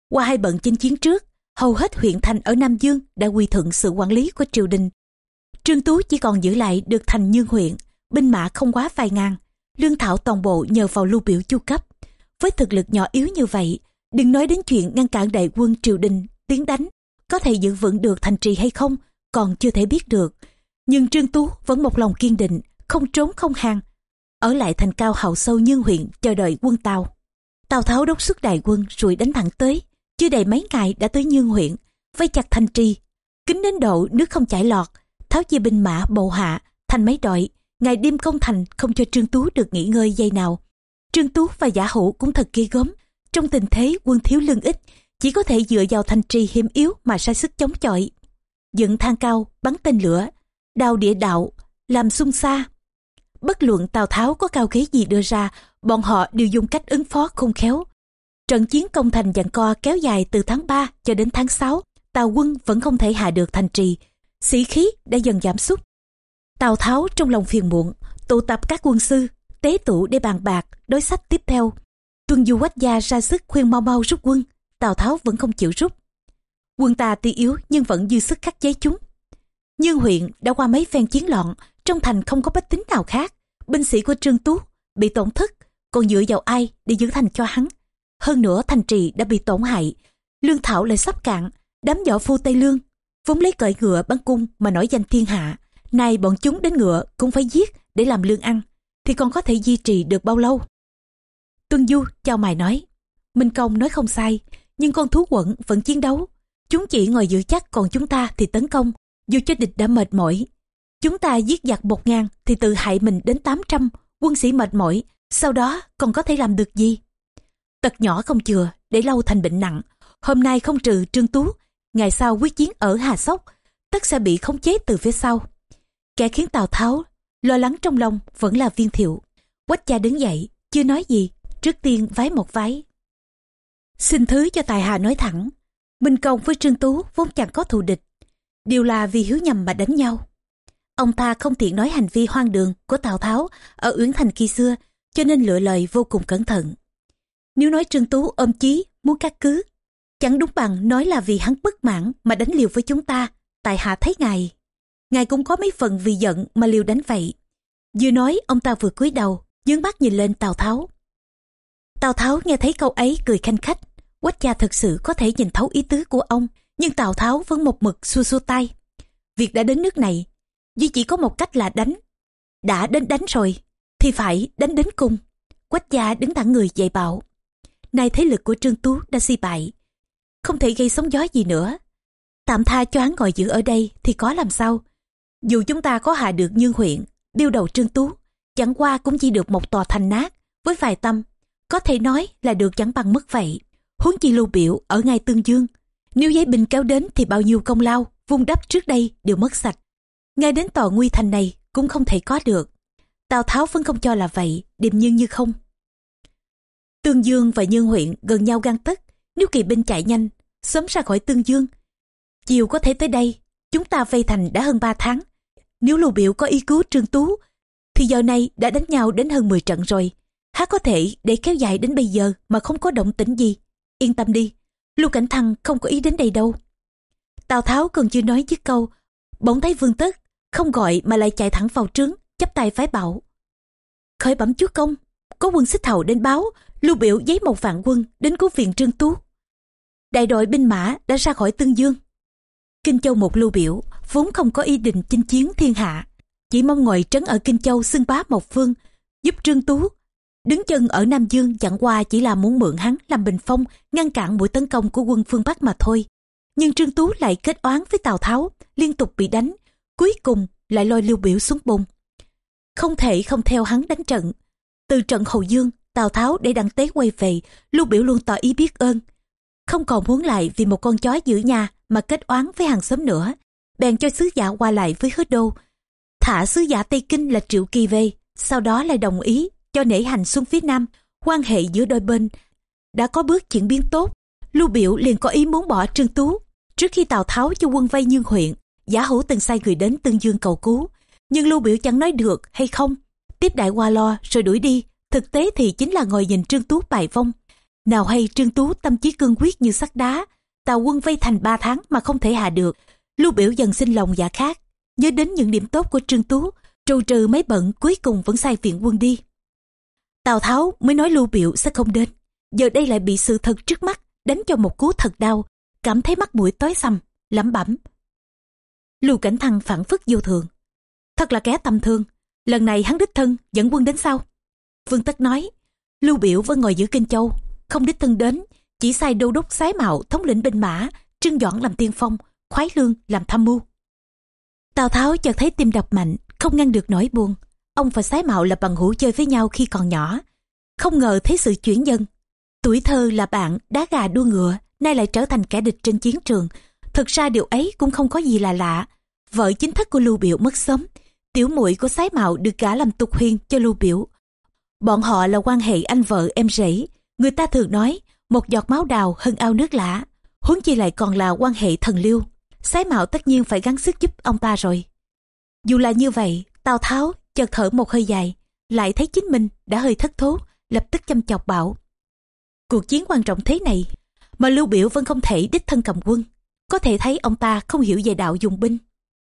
Qua hai bận chinh chiến trước, hầu hết huyện thành ở nam dương đã quy thuận sự quản lý của triều đình. Trương tú chỉ còn giữ lại được thành nhương huyện, binh mã không quá vài ngàn, lương thảo toàn bộ nhờ vào lưu biểu chu cấp. Với thực lực nhỏ yếu như vậy đừng nói đến chuyện ngăn cản đại quân triều đình tiến đánh, có thể giữ vững được thành trì hay không còn chưa thể biết được. Nhưng trương tú vẫn một lòng kiên định, không trốn không hàng, ở lại thành cao hậu sâu nhân huyện chờ đợi quân tàu tào tháo đốc xuất đại quân rồi đánh thẳng tới, chưa đầy mấy ngày đã tới nhương huyện, vây chặt thành trì. Kính đến độ nước không chảy lọt, tháo chia binh mã bầu hạ thành mấy đội, ngày đêm công thành không cho trương tú được nghỉ ngơi giây nào. Trương tú và giả hữu cũng thật ghê gớm trong tình thế quân thiếu lương ít, chỉ có thể dựa vào thành trì hiểm yếu mà sai sức chống chọi. Dựng thang cao, bắn tên lửa, đào địa đạo, làm xung xa. Bất luận tào tháo có cao kế gì đưa ra, bọn họ đều dùng cách ứng phó không khéo. Trận chiến công thành giằng co kéo dài từ tháng 3 cho đến tháng 6 tào quân vẫn không thể hạ được thành trì. Sĩ khí đã dần giảm sút. Tào tháo trong lòng phiền muộn, tụ tập các quân sư, tế tụ để bàn bạc, đối sách tiếp theo tuân du quách gia ra sức khuyên mau mau rút quân, tào tháo vẫn không chịu rút. Quân ta tuy yếu nhưng vẫn dư sức khắc chế chúng. Nhưng huyện đã qua mấy phen chiến loạn, trong thành không có bách tính nào khác. Binh sĩ của trương tú bị tổn thất, còn dựa vào ai để giữ thành cho hắn? Hơn nữa thành trì đã bị tổn hại, lương thảo lại sắp cạn, đám võ phu tây lương vốn lấy cởi ngựa bắn cung mà nổi danh thiên hạ. Nay bọn chúng đến ngựa cũng phải giết để làm lương ăn, thì còn có thể duy trì được bao lâu? Tuân du, chào mày nói. Minh công nói không sai, nhưng con thú quận vẫn chiến đấu. Chúng chỉ ngồi giữ chắc, còn chúng ta thì tấn công. Dù cho địch đã mệt mỏi, chúng ta giết giặc một ngàn thì tự hại mình đến tám trăm quân sĩ mệt mỏi. Sau đó, còn có thể làm được gì? Tật nhỏ không chừa, để lâu thành bệnh nặng. Hôm nay không trừ trương tú, ngày sau quyết chiến ở hà sóc, tất sẽ bị khống chế từ phía sau. Kẻ khiến tào tháo lo lắng trong lòng vẫn là viên thiệu. Quách cha đứng dậy, chưa nói gì trước tiên vái một vái xin thứ cho tài hà nói thẳng minh công với trương tú vốn chẳng có thù địch đều là vì hiếu nhầm mà đánh nhau. Ông ta không tiện nói hành vi hoang đường của tào tháo ở uyển thành khi xưa cho nên lựa lời vô cùng cẩn thận. Nếu nói trương tú ôm chí muốn cắt cứ chẳng đúng bằng nói là vì hắn bất mãn mà đánh liều với chúng ta tại hạ thấy ngài. Ngài cũng có mấy phần vì giận mà liều đánh vậy. Vừa nói ông ta vừa cúi đầu, dướng mắt nhìn lên Tào Tháo. Tào Tháo nghe thấy câu ấy cười khanh khách. Quách gia thật sự có thể nhìn thấu ý tứ của ông, nhưng Tào Tháo vẫn một mực xua xua tay. Việc đã đến nước này, duy chỉ có một cách là đánh. Đã đến đánh rồi, thì phải đánh đến cùng. Quách gia đứng thẳng người dạy bảo. Nay thế lực của Trương Tú đã suy bại, không thể gây sóng gió gì nữa. Tạm tha cho hắn ngồi giữ ở đây thì có làm sao. Dù chúng ta có hạ được Nhương huyện, điêu đầu Trương Tú, chẳng qua cũng chỉ được một tòa thành nát với vài tâm. Có thể nói là được chẳng bằng mất vậy. Huống chi lưu biểu ở ngay Tương Dương. Nếu giấy binh kéo đến thì bao nhiêu công lao, vung đắp trước đây đều mất sạch. Ngay đến tòa nguy thành này cũng không thể có được. Tào Tháo vẫn không cho là vậy, điềm nhiên như không. Tương Dương và nhân huyện gần nhau gan tất, nếu kỳ binh chạy nhanh, sớm ra khỏi Tương Dương. Chiều có thể tới đây, chúng ta vây thành đã hơn 3 tháng. Nếu Lưu Biểu có ý cứu Trương Tú, thì giờ này đã đánh nhau đến hơn 10 trận rồi. Há có thể để kéo dài đến bây giờ mà không có động tĩnh gì. Yên tâm đi, Lưu Cảnh Thăng không có ý đến đây đâu. Tào Tháo còn chưa nói dứt câu, bỗng thấy Vương Tất, không gọi mà lại chạy thẳng vào trướng, chắp tay phái bảo. Khởi bẩm chúa công, có quân xích hầu đến báo, lưu biểu giấy một vạn quân đến cứu viện trương tú đại đội binh mã đã ra khỏi tương dương kinh châu một lưu biểu vốn không có ý định chinh chiến thiên hạ chỉ mong ngồi trấn ở kinh châu xưng bá một phương giúp trương tú đứng chân ở nam dương chẳng qua chỉ là muốn mượn hắn làm bình phong ngăn cản mũi tấn công của quân phương bắc mà thôi nhưng trương tú lại kết oán với tào tháo liên tục bị đánh cuối cùng lại lôi lưu biểu xuống bùng không thể không theo hắn đánh trận từ trận hậu dương Tào Tháo để đặng tế quay về, Lưu Biểu luôn tỏ ý biết ơn. Không còn muốn lại vì một con chó giữ nhà mà kết oán với hàng xóm nữa. Bèn cho sứ giả qua lại với hứa đô. Thả sứ giả Tây Kinh là Triệu Kỳ về, sau đó lại đồng ý cho nể hành xuống phía Nam. Quan hệ giữa đôi bên đã có bước chuyển biến tốt. Lưu Biểu liền có ý muốn bỏ Trương Tú. Trước khi Tào Tháo cho quân vây Nhương huyện, giả hữu từng sai người đến Tương Dương cầu cứu. Nhưng Lưu Biểu chẳng nói được hay không. Tiếp đại qua lo rồi đuổi đi thực tế thì chính là ngồi nhìn Trương Tú bài vong. Nào hay Trương Tú tâm trí cương quyết như sắt đá, tàu quân vây thành ba tháng mà không thể hạ được. Lưu biểu dần sinh lòng dạ khác, nhớ đến những điểm tốt của Trương Tú, trù trừ mấy bận cuối cùng vẫn sai viện quân đi. Tào Tháo mới nói Lưu biểu sẽ không đến, giờ đây lại bị sự thật trước mắt đánh cho một cú thật đau, cảm thấy mắt mũi tối xăm, lẩm bẩm. Lưu Cảnh Thăng phản phức vô thường, thật là kẻ tầm thương, lần này hắn đích thân dẫn quân đến sau. Vương Tất nói, Lưu Biểu vẫn ngồi giữ Kinh Châu, không đích thân đến, chỉ sai đô đốc sái mạo thống lĩnh binh mã, trưng doãn làm tiên phong, khoái lương làm tham mưu. Tào Tháo chợt thấy tim đập mạnh, không ngăn được nỗi buồn. Ông và sái mạo là bằng hữu chơi với nhau khi còn nhỏ. Không ngờ thấy sự chuyển nhân. Tuổi thơ là bạn đá gà đua ngựa, nay lại trở thành kẻ địch trên chiến trường. Thực ra điều ấy cũng không có gì là lạ. Vợ chính thất của Lưu Biểu mất sớm, tiểu muội của sái mạo được gả làm tục huyên cho Lưu Biểu Bọn họ là quan hệ anh vợ em rể. Người ta thường nói, một giọt máu đào hơn ao nước lã. Huống chi lại còn là quan hệ thần lưu. Sái mạo tất nhiên phải gắng sức giúp ông ta rồi. Dù là như vậy, Tào Tháo chợt thở một hơi dài, lại thấy chính mình đã hơi thất thố, lập tức chăm chọc bảo. Cuộc chiến quan trọng thế này, mà Lưu Biểu vẫn không thể đích thân cầm quân. Có thể thấy ông ta không hiểu về đạo dùng binh.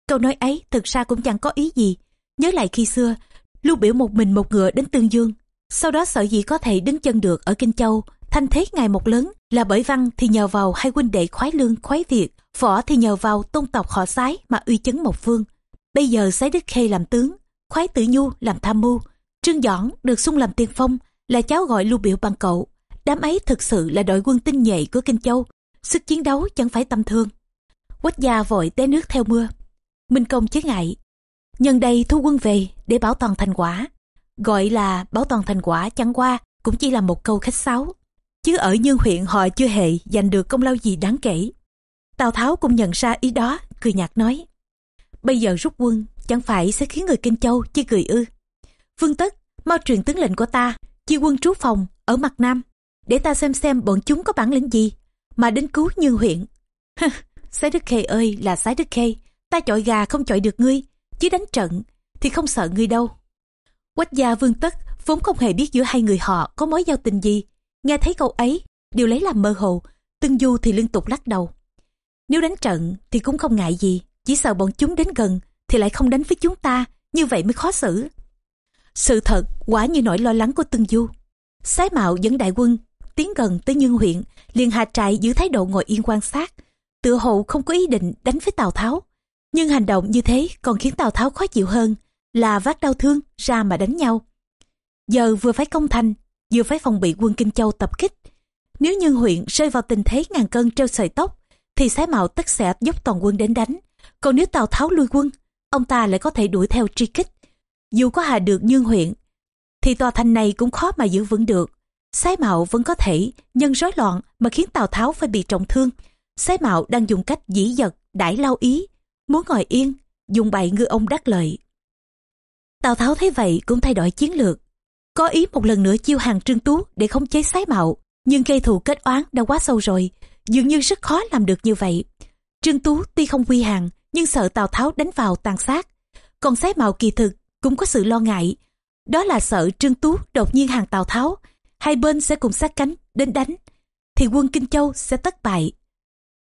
Câu nói ấy thực ra cũng chẳng có ý gì. Nhớ lại khi xưa, lưu biểu một mình một ngựa đến tương dương sau đó sợ gì có thể đứng chân được ở kinh châu thanh thế ngày một lớn là bởi văn thì nhờ vào hai huynh đệ khoái lương khoái việt võ thì nhờ vào tôn tộc họ sái mà uy chấn một phương bây giờ sái đức khê làm tướng khoái tử nhu làm tham mưu trương doãn được xung làm tiên phong là cháu gọi lưu biểu bằng cậu đám ấy thực sự là đội quân tinh nhuệ của kinh châu sức chiến đấu chẳng phải tầm thường quách gia vội té nước theo mưa minh công chế ngại Nhân đây thu quân về để bảo toàn thành quả. Gọi là bảo toàn thành quả chẳng qua cũng chỉ là một câu khách sáo. Chứ ở nhân huyện họ chưa hề giành được công lao gì đáng kể. Tào Tháo cũng nhận ra ý đó, cười nhạt nói. Bây giờ rút quân, chẳng phải sẽ khiến người Kinh Châu chi cười ư. Vương Tất, mau truyền tướng lệnh của ta, chi quân trú phòng ở mặt Nam, để ta xem xem bọn chúng có bản lĩnh gì, mà đến cứu Như huyện. Sái Đức Khê ơi là Sái Đức Khê, ta chọi gà không chọi được ngươi, chứ đánh trận thì không sợ ngươi đâu. Quách gia vương tất vốn không hề biết giữa hai người họ có mối giao tình gì. Nghe thấy câu ấy, đều lấy làm mơ hồ, Tương Du thì liên tục lắc đầu. Nếu đánh trận thì cũng không ngại gì, chỉ sợ bọn chúng đến gần thì lại không đánh với chúng ta, như vậy mới khó xử. Sự thật quả như nỗi lo lắng của Tương Du. Sái Mạo dẫn đại quân tiến gần tới Nhân huyện, liền hạ trại giữ thái độ ngồi yên quan sát. Tựa hồ không có ý định đánh với Tào Tháo. Nhưng hành động như thế còn khiến Tào Tháo khó chịu hơn là vác đau thương ra mà đánh nhau. Giờ vừa phải công thành, vừa phải phòng bị quân Kinh Châu tập kích. Nếu Nhân huyện rơi vào tình thế ngàn cân treo sợi tóc, thì Sái Mạo tất sẽ dốc toàn quân đến đánh. Còn nếu Tào Tháo lui quân, ông ta lại có thể đuổi theo truy kích. Dù có hạ được Nhương huyện, thì tòa thành này cũng khó mà giữ vững được. Sái Mạo vẫn có thể nhân rối loạn mà khiến Tào Tháo phải bị trọng thương. Sái Mạo đang dùng cách dĩ dật, đãi lao ý, muốn ngồi yên, dùng bậy ngư ông đắc lợi. Tào Tháo thấy vậy cũng thay đổi chiến lược. Có ý một lần nữa chiêu hàng Trương Tú để không chế Sái Mạo, nhưng gây thù kết oán đã quá sâu rồi, dường như rất khó làm được như vậy. Trương Tú tuy không quy hàng, nhưng sợ Tào Tháo đánh vào tàn sát. Còn Sái Mạo kỳ thực cũng có sự lo ngại. Đó là sợ Trương Tú đột nhiên hàng Tào Tháo, hai bên sẽ cùng sát cánh đến đánh, thì quân Kinh Châu sẽ thất bại.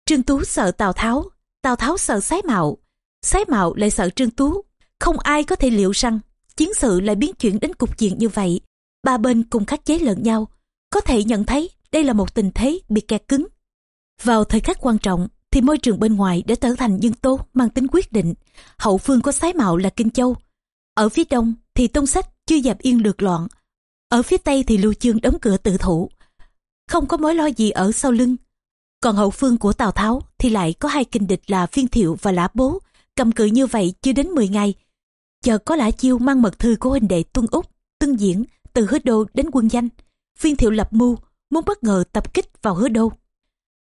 Trương Tú sợ Tào Tháo, Tào Tháo sợ Sái Mạo, Sái Mạo lại sợ Trương Tú. Không ai có thể liệu rằng chiến sự lại biến chuyển đến cục diện như vậy. Ba bên cùng khắc chế lẫn nhau, có thể nhận thấy đây là một tình thế bị kẹt cứng. Vào thời khắc quan trọng, thì môi trường bên ngoài đã trở thành nhân tố mang tính quyết định. Hậu phương có sái mạo là Kinh Châu. Ở phía đông thì Tôn Sách chưa dẹp yên được loạn. Ở phía tây thì Lưu Chương đóng cửa tự thủ. Không có mối lo gì ở sau lưng. Còn hậu phương của Tào Tháo thì lại có hai kinh địch là Phiên Thiệu và Lã Bố. Cầm cự như vậy chưa đến 10 ngày. Chờ có Lã Chiêu mang mật thư của huynh đệ Tuân Úc, Tương Diễn từ hứa đô đến quân danh. Phiên Thiệu lập mưu muốn bất ngờ tập kích vào hứa đô.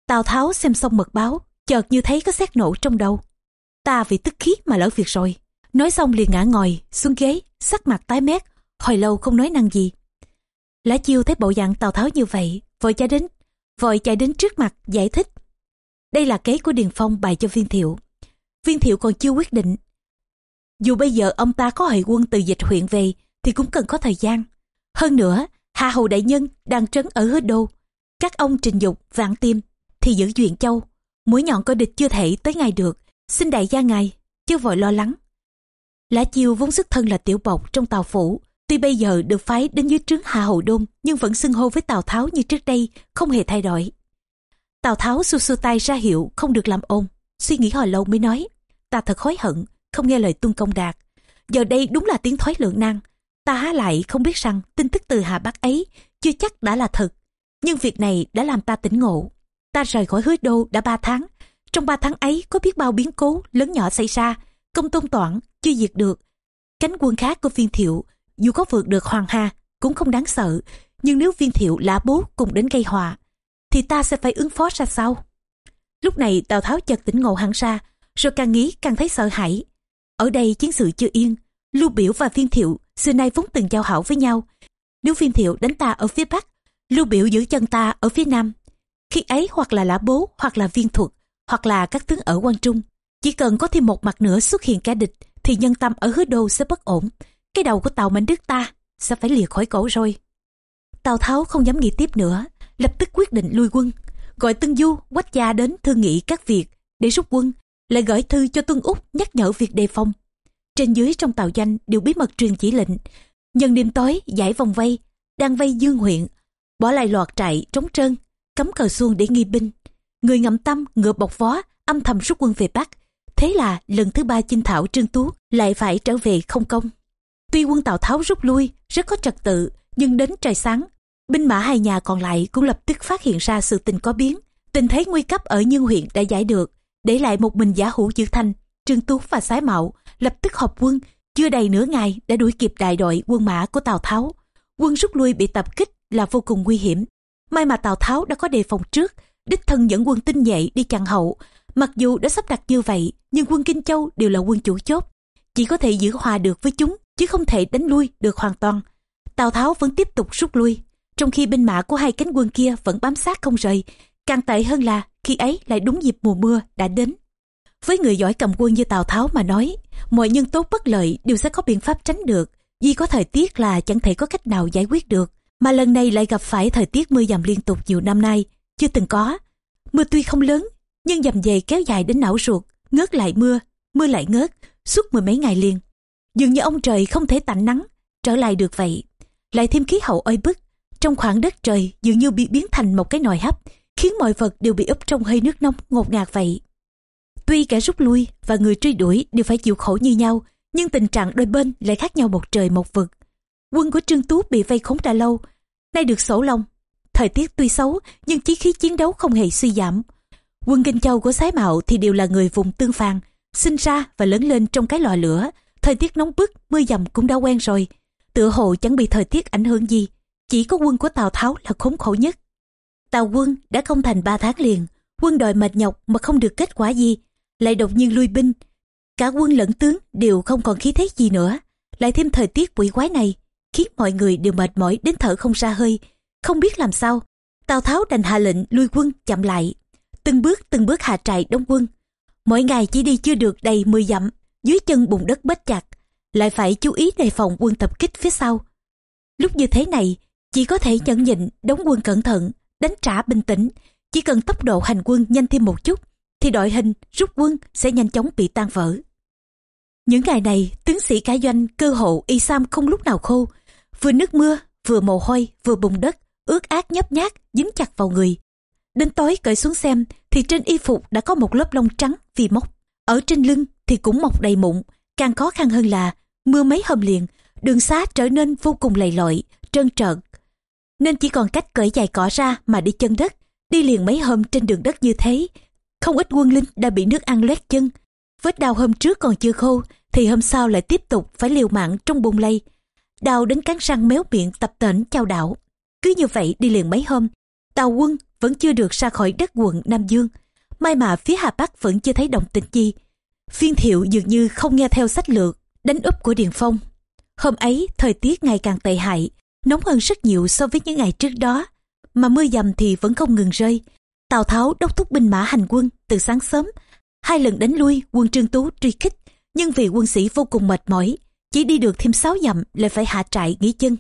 Tào Tháo xem xong mật báo chợt như thấy có xét nổ trong đầu. Ta vì tức khí mà lỡ việc rồi. Nói xong liền ngã ngồi, xuống ghế, sắc mặt tái mét, hồi lâu không nói năng gì. Lã chiêu thấy bộ dạng Tào Tháo như vậy, vội chạy đến, vội chạy đến trước mặt, giải thích. Đây là kế của Điền Phong bày cho viên thiệu. Viên thiệu còn chưa quyết định. Dù bây giờ ông ta có hệ quân từ dịch huyện về, thì cũng cần có thời gian. Hơn nữa, Hà Hầu Đại Nhân đang trấn ở hứa đô. Các ông trình dục, vạn tiêm, thì giữ duyện châu, mũi nhọn coi địch chưa thể tới ngay được. Xin đại gia ngài chứ vội lo lắng. Lã chiêu vốn xuất thân là tiểu bộc trong tàu phủ, tuy bây giờ được phái đến dưới trướng hạ hầu đôn, nhưng vẫn xưng hô với tào tháo như trước đây, không hề thay đổi. Tào tháo xua xua tay ra hiệu không được làm ồn, suy nghĩ hồi lâu mới nói, ta thật hối hận, không nghe lời tuân công đạt. Giờ đây đúng là tiếng thoái lượng năng. Ta há lại không biết rằng tin tức từ hà bắc ấy chưa chắc đã là thật, nhưng việc này đã làm ta tỉnh ngộ ta rời khỏi hứa đô đã ba tháng. Trong ba tháng ấy, có biết bao biến cố lớn nhỏ xảy ra. Công tôn toản chưa diệt được. Cánh quân khác của viên thiệu, dù có vượt được hoàng hà, cũng không đáng sợ. Nhưng nếu viên thiệu lã bố cùng đến gây họa, thì ta sẽ phải ứng phó ra sao? Lúc này tào tháo chợt tỉnh ngộ hẳn ra, rồi càng nghĩ càng thấy sợ hãi. Ở đây chiến sự chưa yên, lưu biểu và viên thiệu xưa nay vốn từng giao hảo với nhau. Nếu viên thiệu đánh ta ở phía bắc, lưu biểu giữ chân ta ở phía nam khi ấy hoặc là lã bố, hoặc là viên thuật, hoặc là các tướng ở quan trung, chỉ cần có thêm một mặt nữa xuất hiện kẻ địch, thì nhân tâm ở hứa đô sẽ bất ổn. Cái đầu của tàu mãnh đức ta sẽ phải lìa khỏi cổ rồi. Tào tháo không dám nghĩ tiếp nữa, lập tức quyết định lui quân, gọi tân du, quách gia đến thương nghị các việc để rút quân, lại gửi thư cho tuân úc nhắc nhở việc đề phòng. Trên dưới trong tàu danh đều bí mật truyền chỉ lệnh, nhân đêm tối giải vòng vây, đang vây dương huyện, bỏ lại loạt trại trống trơn cấm cờ xuông để nghi binh. Người ngậm tâm, ngựa bọc vó, âm thầm rút quân về bắc. Thế là lần thứ ba chinh thảo trương tú lại phải trở về không công. Tuy quân tào tháo rút lui, rất có trật tự, nhưng đến trời sáng, binh mã hai nhà còn lại cũng lập tức phát hiện ra sự tình có biến. Tình thế nguy cấp ở nhân huyện đã giải được, để lại một mình giả hữu giữ thanh, trương tú và sái mạo lập tức họp quân. Chưa đầy nửa ngày đã đuổi kịp đại đội quân mã của tào tháo. Quân rút lui bị tập kích là vô cùng nguy hiểm. May mà Tào Tháo đã có đề phòng trước, đích thân dẫn quân tinh nhuệ đi chặn hậu. Mặc dù đã sắp đặt như vậy, nhưng quân Kinh Châu đều là quân chủ chốt. Chỉ có thể giữ hòa được với chúng, chứ không thể đánh lui được hoàn toàn. Tào Tháo vẫn tiếp tục rút lui, trong khi binh mã của hai cánh quân kia vẫn bám sát không rời. Càng tệ hơn là khi ấy lại đúng dịp mùa mưa đã đến. Với người giỏi cầm quân như Tào Tháo mà nói, mọi nhân tố bất lợi đều sẽ có biện pháp tránh được. Duy có thời tiết là chẳng thể có cách nào giải quyết được mà lần này lại gặp phải thời tiết mưa dầm liên tục nhiều năm nay, chưa từng có. Mưa tuy không lớn, nhưng dầm dày kéo dài đến não ruột, ngớt lại mưa, mưa lại ngớt, suốt mười mấy ngày liền. Dường như ông trời không thể tạnh nắng, trở lại được vậy. Lại thêm khí hậu oi bức, trong khoảng đất trời dường như bị biến thành một cái nồi hấp, khiến mọi vật đều bị úp trong hơi nước nóng ngột ngạt vậy. Tuy kẻ rút lui và người truy đuổi đều phải chịu khổ như nhau, nhưng tình trạng đôi bên lại khác nhau một trời một vực. Quân của Trương Tú bị vây khốn đã lâu, nay được sổ lông, Thời tiết tuy xấu, nhưng chí khí chiến đấu không hề suy giảm. Quân Kinh Châu của Sái Mạo thì đều là người vùng tương phàn, sinh ra và lớn lên trong cái lò lửa. Thời tiết nóng bức, mưa dầm cũng đã quen rồi. Tựa hồ chẳng bị thời tiết ảnh hưởng gì, chỉ có quân của Tào Tháo là khốn khổ nhất. Tào quân đã không thành ba tháng liền, quân đòi mệt nhọc mà không được kết quả gì, lại đột nhiên lui binh. Cả quân lẫn tướng đều không còn khí thế gì nữa, lại thêm thời tiết quỷ quái này, khiến mọi người đều mệt mỏi đến thở không ra hơi, không biết làm sao. Tào Tháo đành hạ lệnh lui quân chậm lại, từng bước từng bước hạ trại đông quân. Mỗi ngày chỉ đi chưa được đầy 10 dặm, dưới chân bùn đất bết chặt, lại phải chú ý đề phòng quân tập kích phía sau. Lúc như thế này, chỉ có thể nhẫn nhịn, đóng quân cẩn thận, đánh trả bình tĩnh. Chỉ cần tốc độ hành quân nhanh thêm một chút, thì đội hình rút quân sẽ nhanh chóng bị tan vỡ. Những ngày này, tướng sĩ cả doanh cơ hộ y sam không lúc nào khô, vừa nước mưa, vừa mồ hôi, vừa bùn đất, ướt át nhấp nhát, dính chặt vào người. Đến tối cởi xuống xem, thì trên y phục đã có một lớp lông trắng vì mốc. Ở trên lưng thì cũng mọc đầy mụn, càng khó khăn hơn là mưa mấy hôm liền, đường xá trở nên vô cùng lầy lội, trơn trợn. Nên chỉ còn cách cởi dài cỏ ra mà đi chân đất, đi liền mấy hôm trên đường đất như thế. Không ít quân lính đã bị nước ăn loét chân. Vết đau hôm trước còn chưa khô, thì hôm sau lại tiếp tục phải liều mạng trong bùn lây. Đau đến cắn răng méo miệng tập tễnh trao đảo. Cứ như vậy đi liền mấy hôm, tàu quân vẫn chưa được ra khỏi đất quận Nam Dương. May mà phía Hà Bắc vẫn chưa thấy động tĩnh gì. Phiên thiệu dường như không nghe theo sách lược, đánh úp của Điền Phong. Hôm ấy, thời tiết ngày càng tệ hại, nóng hơn rất nhiều so với những ngày trước đó. Mà mưa dầm thì vẫn không ngừng rơi. Tào Tháo đốc thúc binh mã hành quân từ sáng sớm. Hai lần đánh lui quân Trương Tú truy kích, nhưng vì quân sĩ vô cùng mệt mỏi, chỉ đi được thêm sáu dặm lại phải hạ trại nghỉ chân.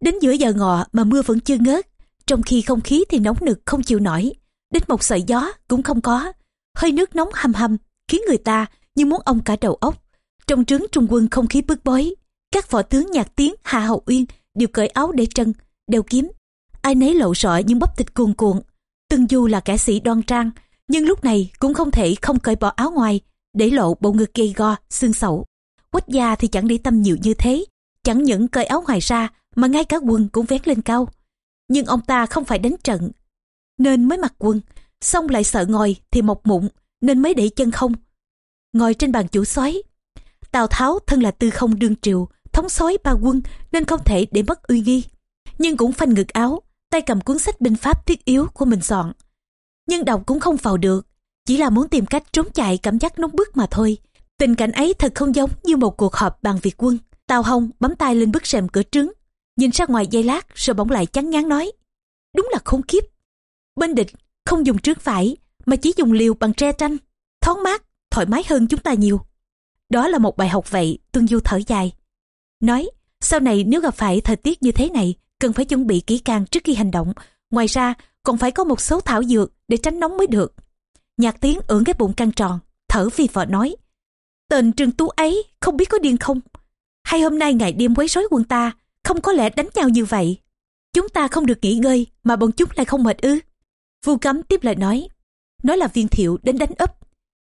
Đến giữa giờ ngọ mà mưa vẫn chưa ngớt, trong khi không khí thì nóng nực không chịu nổi, đến một sợi gió cũng không có. Hơi nước nóng hầm hầm khiến người ta như muốn ông cả đầu óc. Trong trướng trung quân không khí bức bối, các võ tướng nhạc tiếng Hạ Hậu Uyên đều cởi áo để trân, đeo kiếm. Ai nấy lộ rõ những bắp thịt cuồn cuộn. Từng dù là kẻ sĩ đoan trang, nhưng lúc này cũng không thể không cởi bỏ áo ngoài, để lộ bộ ngực gầy go, xương sẩu. Quách gia thì chẳng để tâm nhiều như thế, chẳng những cởi áo ngoài ra mà ngay cả quần cũng vén lên cao. Nhưng ông ta không phải đánh trận, nên mới mặc quần, xong lại sợ ngồi thì mọc mụn, nên mới để chân không. Ngồi trên bàn chủ soái Tào Tháo thân là tư không đương triều, thống soái ba quân nên không thể để mất uy nghi. Nhưng cũng phanh ngực áo, tay cầm cuốn sách binh pháp thiết yếu của mình soạn. Nhưng đọc cũng không vào được, chỉ là muốn tìm cách trốn chạy cảm giác nóng bức mà thôi. Tình cảnh ấy thật không giống như một cuộc họp bàn việc quân. Tào Hồng bấm tay lên bức rèm cửa trứng, nhìn ra ngoài giây lát rồi bỗng lại chán ngán nói. Đúng là khốn kiếp. Bên địch không dùng trướng vải mà chỉ dùng liều bằng tre tranh, thoáng mát, thoải mái hơn chúng ta nhiều. Đó là một bài học vậy, Tuân Du thở dài. Nói, sau này nếu gặp phải thời tiết như thế này, cần phải chuẩn bị kỹ càng trước khi hành động. Ngoài ra, còn phải có một số thảo dược để tránh nóng mới được. Nhạc tiếng ưỡn cái bụng căng tròn, thở vì vợ nói. Tên trường tú ấy không biết có điên không? Hay hôm nay ngày đêm quấy rối quân ta, không có lẽ đánh nhau như vậy. Chúng ta không được nghỉ ngơi mà bọn chúng lại không mệt ư. Vu cấm tiếp lời nói. Nói là viên thiệu đến đánh ấp.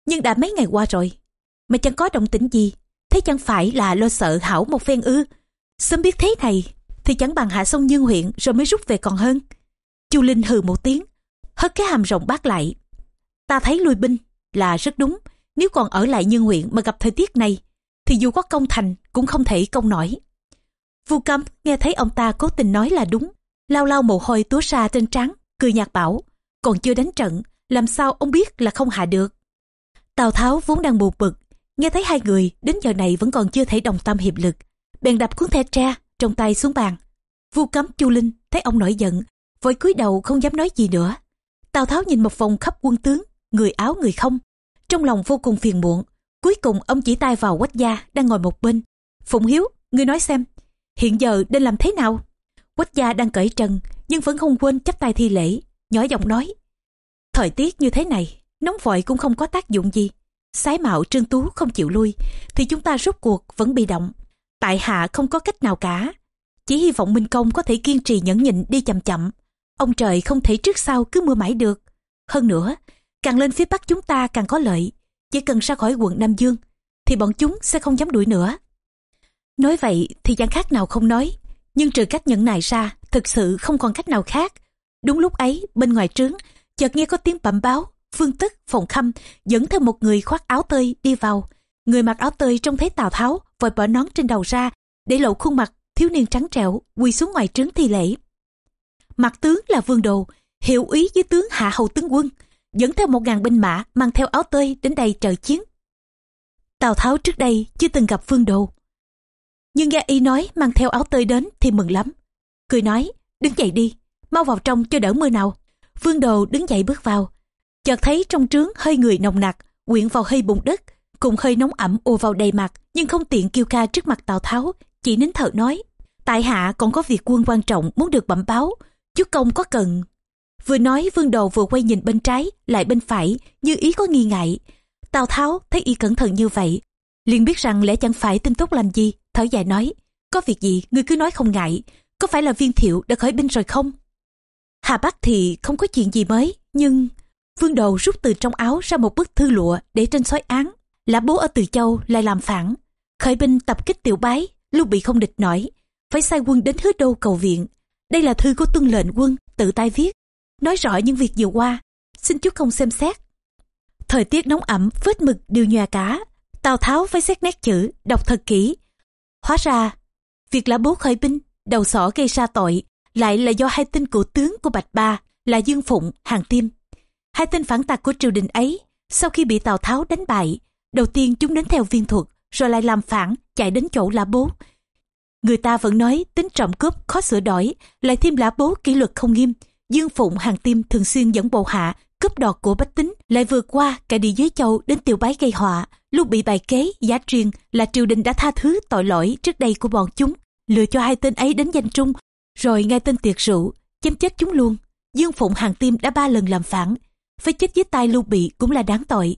Nhưng đã mấy ngày qua rồi. Mà chẳng có động tĩnh gì. Thế chẳng phải là lo sợ hảo một phen ư. Sớm biết thế này thì chẳng bằng hạ sông Dương huyện rồi mới rút về còn hơn. Chu Linh hừ một tiếng, hất cái hàm rộng bát lại. Ta thấy lui binh là rất đúng. Nếu còn ở lại Nhân huyện mà gặp thời tiết này, thì dù có công thành cũng không thể công nổi. Vu Cấm nghe thấy ông ta cố tình nói là đúng, lao lao mồ hôi túa ra trên trán, cười nhạt bảo, còn chưa đánh trận, làm sao ông biết là không hạ được. Tào Tháo vốn đang buồn bực, nghe thấy hai người đến giờ này vẫn còn chưa thể đồng tâm hiệp lực, bèn đập cuốn the tre trong tay xuống bàn. Vu Cấm Chu Linh thấy ông nổi giận, vội cúi đầu không dám nói gì nữa. Tào Tháo nhìn một vòng khắp quân tướng, người áo người không, trong lòng vô cùng phiền muộn. Cuối cùng ông chỉ tay vào quách gia đang ngồi một bên. Phụng Hiếu, ngươi nói xem, hiện giờ nên làm thế nào? Quách gia đang cởi trần, nhưng vẫn không quên chắp tay thi lễ, nhỏ giọng nói. Thời tiết như thế này, nóng vội cũng không có tác dụng gì. Sái mạo trương tú không chịu lui, thì chúng ta rút cuộc vẫn bị động. tại hạ không có cách nào cả chỉ hy vọng minh công có thể kiên trì nhẫn nhịn đi chậm chậm ông trời không thể trước sau cứ mưa mãi được hơn nữa càng lên phía bắc chúng ta càng có lợi. Chỉ cần ra khỏi quận nam dương, thì bọn chúng sẽ không dám đuổi nữa. Nói vậy thì chẳng khác nào không nói, nhưng trừ cách nhẫn nại ra, thực sự không còn cách nào khác. Đúng lúc ấy, bên ngoài trướng, chợt nghe có tiếng bẩm báo, phương tức phòng khâm dẫn theo một người khoác áo tơi đi vào. Người mặc áo tơi trông thấy tào tháo, vội bỏ nón trên đầu ra, để lộ khuôn mặt thiếu niên trắng trẻo, quỳ xuống ngoài trướng thi lễ. Mặt tướng là vương đồ, hiệu ý với tướng hạ hầu tướng quân dẫn theo một ngàn binh mã mang theo áo tơi đến đây trợ chiến. Tào tháo trước đây chưa từng gặp Phương đồ. Nhưng nghe y nói mang theo áo tơi đến thì mừng lắm. Cười nói, đứng dậy đi, mau vào trong cho đỡ mưa nào. Phương đồ đứng dậy bước vào. Chợt thấy trong trướng hơi người nồng nặc, quyện vào hơi bùn đất, cùng hơi nóng ẩm ùa vào đầy mặt, nhưng không tiện kêu ca trước mặt tào tháo, chỉ nín thở nói, tại hạ còn có việc quân quan trọng muốn được bẩm báo chú công có cần vừa nói vương đồ vừa quay nhìn bên trái, lại bên phải, như ý có nghi ngại. Tào tháo thấy y cẩn thận như vậy, liền biết rằng lẽ chẳng phải tin tốt làm gì, thở dài nói, có việc gì, ngươi cứ nói không ngại, có phải là viên thiệu đã khởi binh rồi không? Hà bắc thì không có chuyện gì mới, nhưng vương đồ rút từ trong áo ra một bức thư lụa để trên soái án, là bố ở từ châu lại làm phản. Khởi binh tập kích tiểu bái lưu bị không địch nổi, phải sai quân đến hứa đô cầu viện. Đây là thư của tuân lệnh quân, tự tay viết nói rõ những việc vừa qua. Xin chú không xem xét. Thời tiết nóng ẩm, vết mực đều nhòa cả. Tào tháo phải xét nét chữ, đọc thật kỹ. Hóa ra, việc là bố khởi binh, đầu sỏ gây ra tội, lại là do hai tên cựu tướng của bạch ba là dương phụng, hàng tiêm. Hai tên phản tặc của triều đình ấy, sau khi bị tào tháo đánh bại, đầu tiên chúng đến theo viên thuật, rồi lại làm phản, chạy đến chỗ lã bố. Người ta vẫn nói tính trộm cướp khó sửa đổi, lại thêm lã bố kỷ luật không nghiêm dương phụng hàng tim thường xuyên dẫn bộ hạ, cướp đoạt của bách tính, lại vượt qua cả đi dưới châu đến tiểu bái gây họa. Lúc bị bài kế, giá truyền là triều đình đã tha thứ tội lỗi trước đây của bọn chúng, lừa cho hai tên ấy đến danh trung, rồi ngay tên tiệc rượu, chém chết chúng luôn. Dương phụng hàng tim đã ba lần làm phản, phải chết dưới tay lưu bị cũng là đáng tội.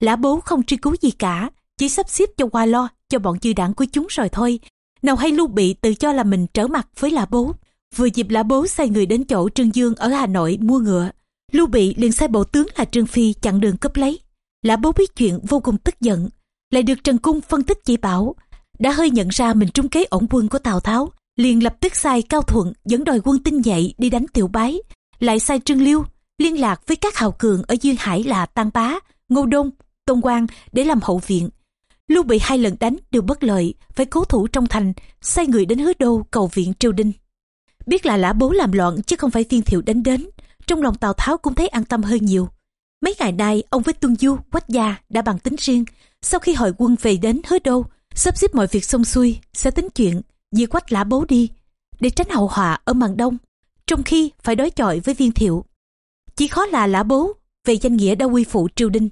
Lã bố không truy cứu gì cả, chỉ sắp xếp cho qua lo cho bọn dư đảng của chúng rồi thôi. Nào hay lưu bị tự cho là mình trở mặt với lã bố vừa dịp lã bố sai người đến chỗ trương dương ở hà nội mua ngựa, lưu bị liền sai bộ tướng là trương phi chặn đường cướp lấy. Lã bố biết chuyện vô cùng tức giận, lại được trần cung phân tích chỉ bảo, đã hơi nhận ra mình trung kế ổn quân của tào tháo, liền lập tức sai cao thuận dẫn đòi quân tinh nhạy đi đánh tiểu bái, lại sai trương liêu liên lạc với các hào cường ở duyên hải là tăng bá, ngô đông, tôn quang để làm hậu viện. Lưu bị hai lần đánh đều bất lợi, phải cố thủ trong thành, sai người đến hứa đô cầu viện triều đình biết là lã bố làm loạn chứ không phải viên thiệu đánh đến. Trong lòng tào tháo cũng thấy an tâm hơn nhiều. Mấy ngày nay, ông với tuân du, quách gia đã bằng tính riêng. Sau khi hội quân về đến hứa đô, sắp xếp mọi việc xong xuôi, sẽ tính chuyện diệt quách lã bố đi, để tránh hậu họa ở màn đông, trong khi phải đối chọi với viên thiệu. Chỉ khó là lã bố về danh nghĩa đã quy phụ triều đình.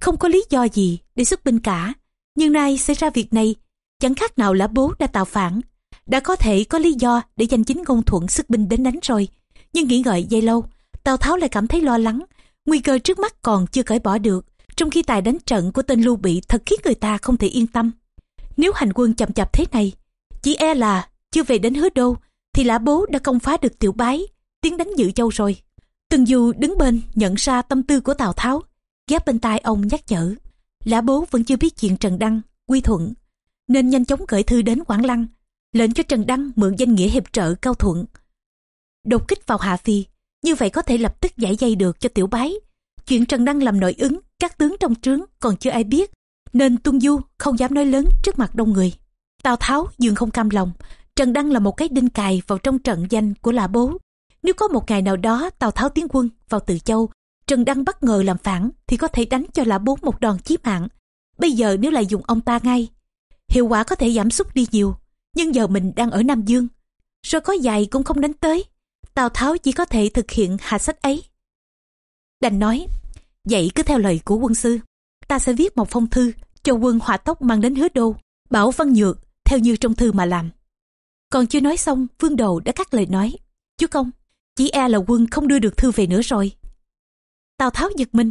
Không có lý do gì để xuất binh cả. Nhưng nay xảy ra việc này, chẳng khác nào lã bố đã tạo phản đã có thể có lý do để danh chính ngôn thuận sức binh đến đánh rồi. Nhưng nghĩ ngợi dây lâu, tào tháo lại cảm thấy lo lắng. Nguy cơ trước mắt còn chưa cởi bỏ được, trong khi tài đánh trận của tên lưu bị thật khiến người ta không thể yên tâm. Nếu hành quân chậm chạp thế này, chỉ e là chưa về đến hứa đô thì lã bố đã công phá được tiểu bái, tiến đánh dự châu rồi. Từng dù đứng bên nhận ra tâm tư của tào tháo, ghép bên tai ông nhắc nhở, lã bố vẫn chưa biết chuyện trần đăng, quy thuận, nên nhanh chóng gửi thư đến quảng lăng lệnh cho trần đăng mượn danh nghĩa hiệp trợ cao thuận. Đột kích vào hạ phi, như vậy có thể lập tức giải dây được cho tiểu bái. Chuyện trần đăng làm nội ứng, các tướng trong trướng còn chưa ai biết, nên tuân du không dám nói lớn trước mặt đông người. Tào tháo dường không cam lòng, trần đăng là một cái đinh cài vào trong trận danh của lạ bố. Nếu có một ngày nào đó tào tháo tiến quân vào từ châu, trần đăng bất ngờ làm phản thì có thể đánh cho lạ bố một đòn chí mạng. Bây giờ nếu lại dùng ông ta ngay, hiệu quả có thể giảm sút đi nhiều nhưng giờ mình đang ở nam dương. Rồi có dài cũng không đánh tới. Tào tháo chỉ có thể thực hiện hạ sách ấy. Đành nói, vậy cứ theo lời của quân sư. Ta sẽ viết một phong thư cho quân hỏa tốc mang đến hứa đô, bảo văn nhược, theo như trong thư mà làm. Còn chưa nói xong, vương đầu đã cắt lời nói chú công, chỉ e là quân không đưa được thư về nữa rồi. Tào tháo giật mình,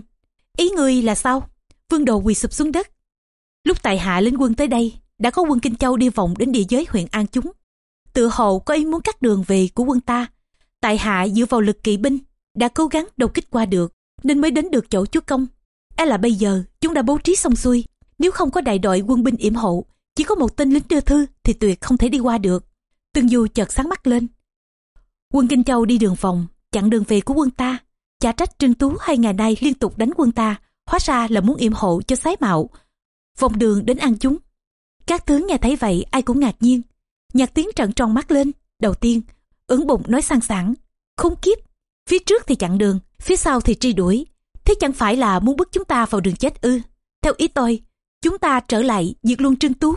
ý người là sao? Vương đồ quỳ sụp xuống đất. Lúc tại hạ lính quân tới đây đã có quân Kinh Châu đi vòng đến địa giới huyện An Chúng. Tự hồ có ý muốn cắt đường về của quân ta. Tại hạ dựa vào lực kỵ binh, đã cố gắng đột kích qua được, nên mới đến được chỗ chúa công. E là bây giờ chúng đã bố trí xong xuôi, nếu không có đại đội quân binh yểm hộ, chỉ có một tên lính đưa thư thì tuyệt không thể đi qua được. Tương Du chợt sáng mắt lên. Quân Kinh Châu đi đường vòng, chặn đường về của quân ta. Chả trách Trương Tú hai ngày nay liên tục đánh quân ta, hóa ra là muốn yểm hộ cho sái mạo. Vòng đường đến ăn chúng. Các tướng nghe thấy vậy ai cũng ngạc nhiên. Nhạc tiếng trận tròn mắt lên. Đầu tiên, ứng bụng nói sang sảng. Không kiếp, phía trước thì chặn đường, phía sau thì truy đuổi. Thế chẳng phải là muốn bức chúng ta vào đường chết ư. Theo ý tôi, chúng ta trở lại diệt luôn Trương Tú,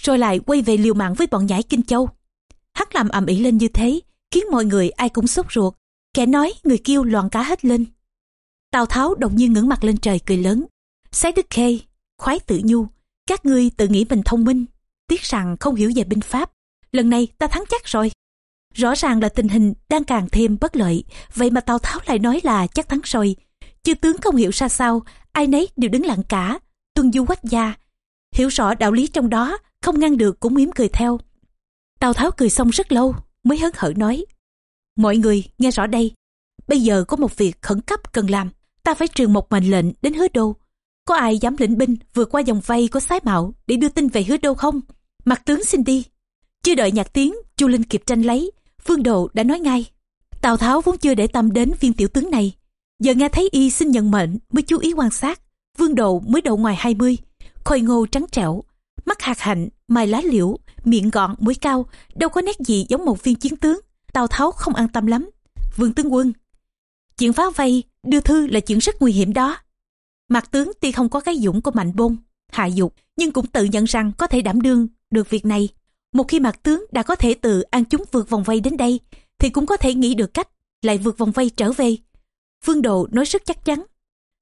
rồi lại quay về liều mạng với bọn nhãi Kinh Châu. Hắn làm ầm ĩ lên như thế, khiến mọi người ai cũng sốt ruột. Kẻ nói, người kêu loạn cá hết lên. Tào Tháo đột nhiên ngẩng mặt lên trời cười lớn. Sái Đức Khê, khoái tự nhu, các ngươi tự nghĩ mình thông minh, tiếc rằng không hiểu về binh pháp. Lần này ta thắng chắc rồi. Rõ ràng là tình hình đang càng thêm bất lợi, vậy mà Tào Tháo lại nói là chắc thắng rồi. Chư tướng không hiểu ra sao, ai nấy đều đứng lặng cả, tuân du quách gia. Hiểu rõ đạo lý trong đó, không ngăn được cũng mỉm cười theo. Tào Tháo cười xong rất lâu, mới hớn hở nói. Mọi người nghe rõ đây, bây giờ có một việc khẩn cấp cần làm, ta phải truyền một mệnh lệnh đến hứa đô. Có ai dám lĩnh binh vượt qua dòng vây của sái mạo để đưa tin về hứa đô không? Mặt tướng xin đi. Chưa đợi nhạc tiếng, Chu Linh kịp tranh lấy, Vương Độ đã nói ngay. Tào Tháo vốn chưa để tâm đến viên tiểu tướng này. Giờ nghe thấy y xin nhận mệnh mới chú ý quan sát. Vương Độ mới độ ngoài 20, khôi ngô trắng trẻo, mắt hạt hạnh, mày lá liễu, miệng gọn, mũi cao, đâu có nét gì giống một viên chiến tướng. Tào Tháo không an tâm lắm. Vương tướng quân, chuyện phá vây, đưa thư là chuyện rất nguy hiểm đó. Mặt tướng tuy không có cái dũng của mạnh bôn, hạ dục, nhưng cũng tự nhận rằng có thể đảm đương được việc này. Một khi mặt tướng đã có thể tự an chúng vượt vòng vây đến đây, thì cũng có thể nghĩ được cách lại vượt vòng vây trở về. Phương Độ nói rất chắc chắn.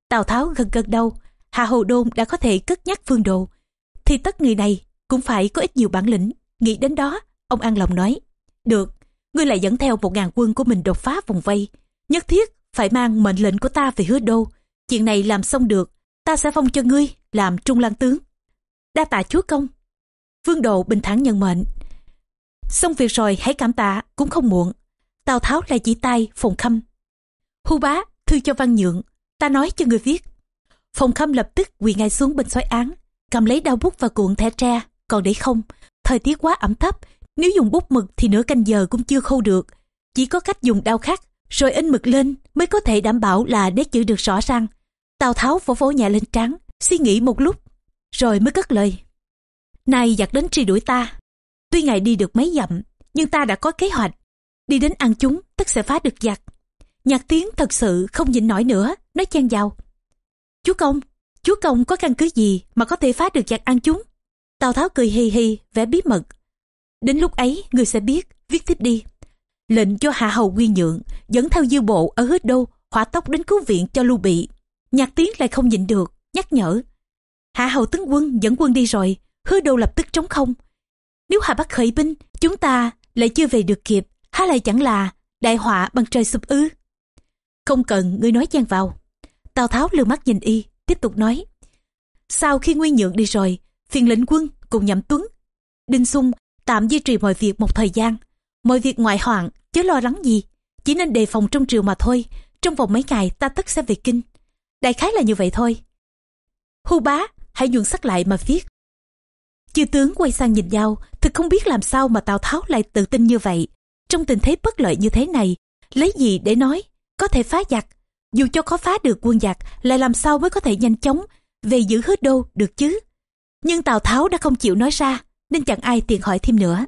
Tào Tháo gần gần đầu, Hạ Hồ Đôn đã có thể cất nhắc Phương Độ, thì tất người này cũng phải có ít nhiều bản lĩnh. Nghĩ đến đó, ông an lòng nói, được, ngươi lại dẫn theo một ngàn quân của mình đột phá vòng vây. Nhất thiết phải mang mệnh lệnh của ta về hứa đô. Chuyện này làm xong được, ta sẽ phong cho ngươi làm trung lang tướng. Đa tạ chúa công. Vương Độ bình thản nhận mệnh. Xong việc rồi hãy cảm tạ cũng không muộn. Tào Tháo lại chỉ tay Phùng Khâm. Hu bá, thư cho văn nhượng, ta nói cho người viết. Phùng Khâm lập tức quỳ ngay xuống bên soái án, cầm lấy đao bút và cuộn thẻ tre, còn để không, thời tiết quá ẩm thấp, nếu dùng bút mực thì nửa canh giờ cũng chưa khâu được. Chỉ có cách dùng đao khắc, rồi in mực lên mới có thể đảm bảo là nét chữ được rõ ràng. Tào Tháo vỗ vỗ nhẹ lên trán, suy nghĩ một lúc, rồi mới cất lời. Này giặc đến truy đuổi ta. Tuy ngài đi được mấy dặm, nhưng ta đã có kế hoạch. Đi đến ăn chúng, tất sẽ phá được giặc. Nhạc tiếng thật sự không nhịn nổi nữa, nói chen vào. Chúa công, chúa công có căn cứ gì mà có thể phá được giặc ăn chúng? Tào Tháo cười hì hì, vẻ bí mật. Đến lúc ấy, người sẽ biết, viết tiếp đi. Lệnh cho Hạ Hầu Quy Nhượng dẫn theo dư bộ ở Hứa đô, hỏa tốc đến cứu viện cho Lưu Bị. Nhạc tiếng lại không nhịn được, nhắc nhở. Hạ Hầu tướng quân dẫn quân đi rồi, hứa đô lập tức trống không. Nếu Hà Bắc khởi binh, chúng ta lại chưa về được kịp, há lại chẳng là đại họa bằng trời sụp ư. Không cần ngươi nói chen vào. Tào Tháo lừa mắt nhìn y, tiếp tục nói. Sau khi Nguyên Nhượng đi rồi, phiền lệnh quân cùng nhậm tuấn. Đinh Xung tạm duy trì mọi việc một thời gian. Mọi việc ngoại hoạn, chứ lo lắng gì. Chỉ nên đề phòng trong triều mà thôi. Trong vòng mấy ngày ta tất sẽ về kinh. Đại khái là như vậy thôi. Hu bá, hãy nhuận sắc lại mà viết. Chư tướng quay sang nhìn nhau, thực không biết làm sao mà Tào Tháo lại tự tin như vậy. Trong tình thế bất lợi như thế này, lấy gì để nói, có thể phá giặc. Dù cho có phá được quân giặc, lại làm sao mới có thể nhanh chóng về giữ hứa đô được chứ. Nhưng Tào Tháo đã không chịu nói ra, nên chẳng ai tiện hỏi thêm nữa.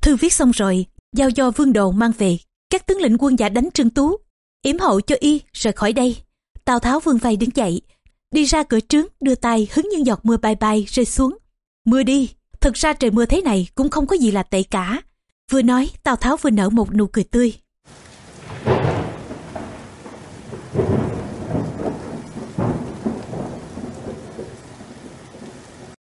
Thư viết xong rồi, giao do vương đồ mang về, các tướng lĩnh quân giả đánh Trương Tú, yểm hậu cho y rời khỏi đây. Tào Tháo vương vây đứng dậy, đi ra cửa trướng đưa tay hứng những giọt mưa bay bay rơi xuống. Mưa đi, thật ra trời mưa thế này cũng không có gì là tệ cả. Vừa nói, Tào Tháo vừa nở một nụ cười tươi.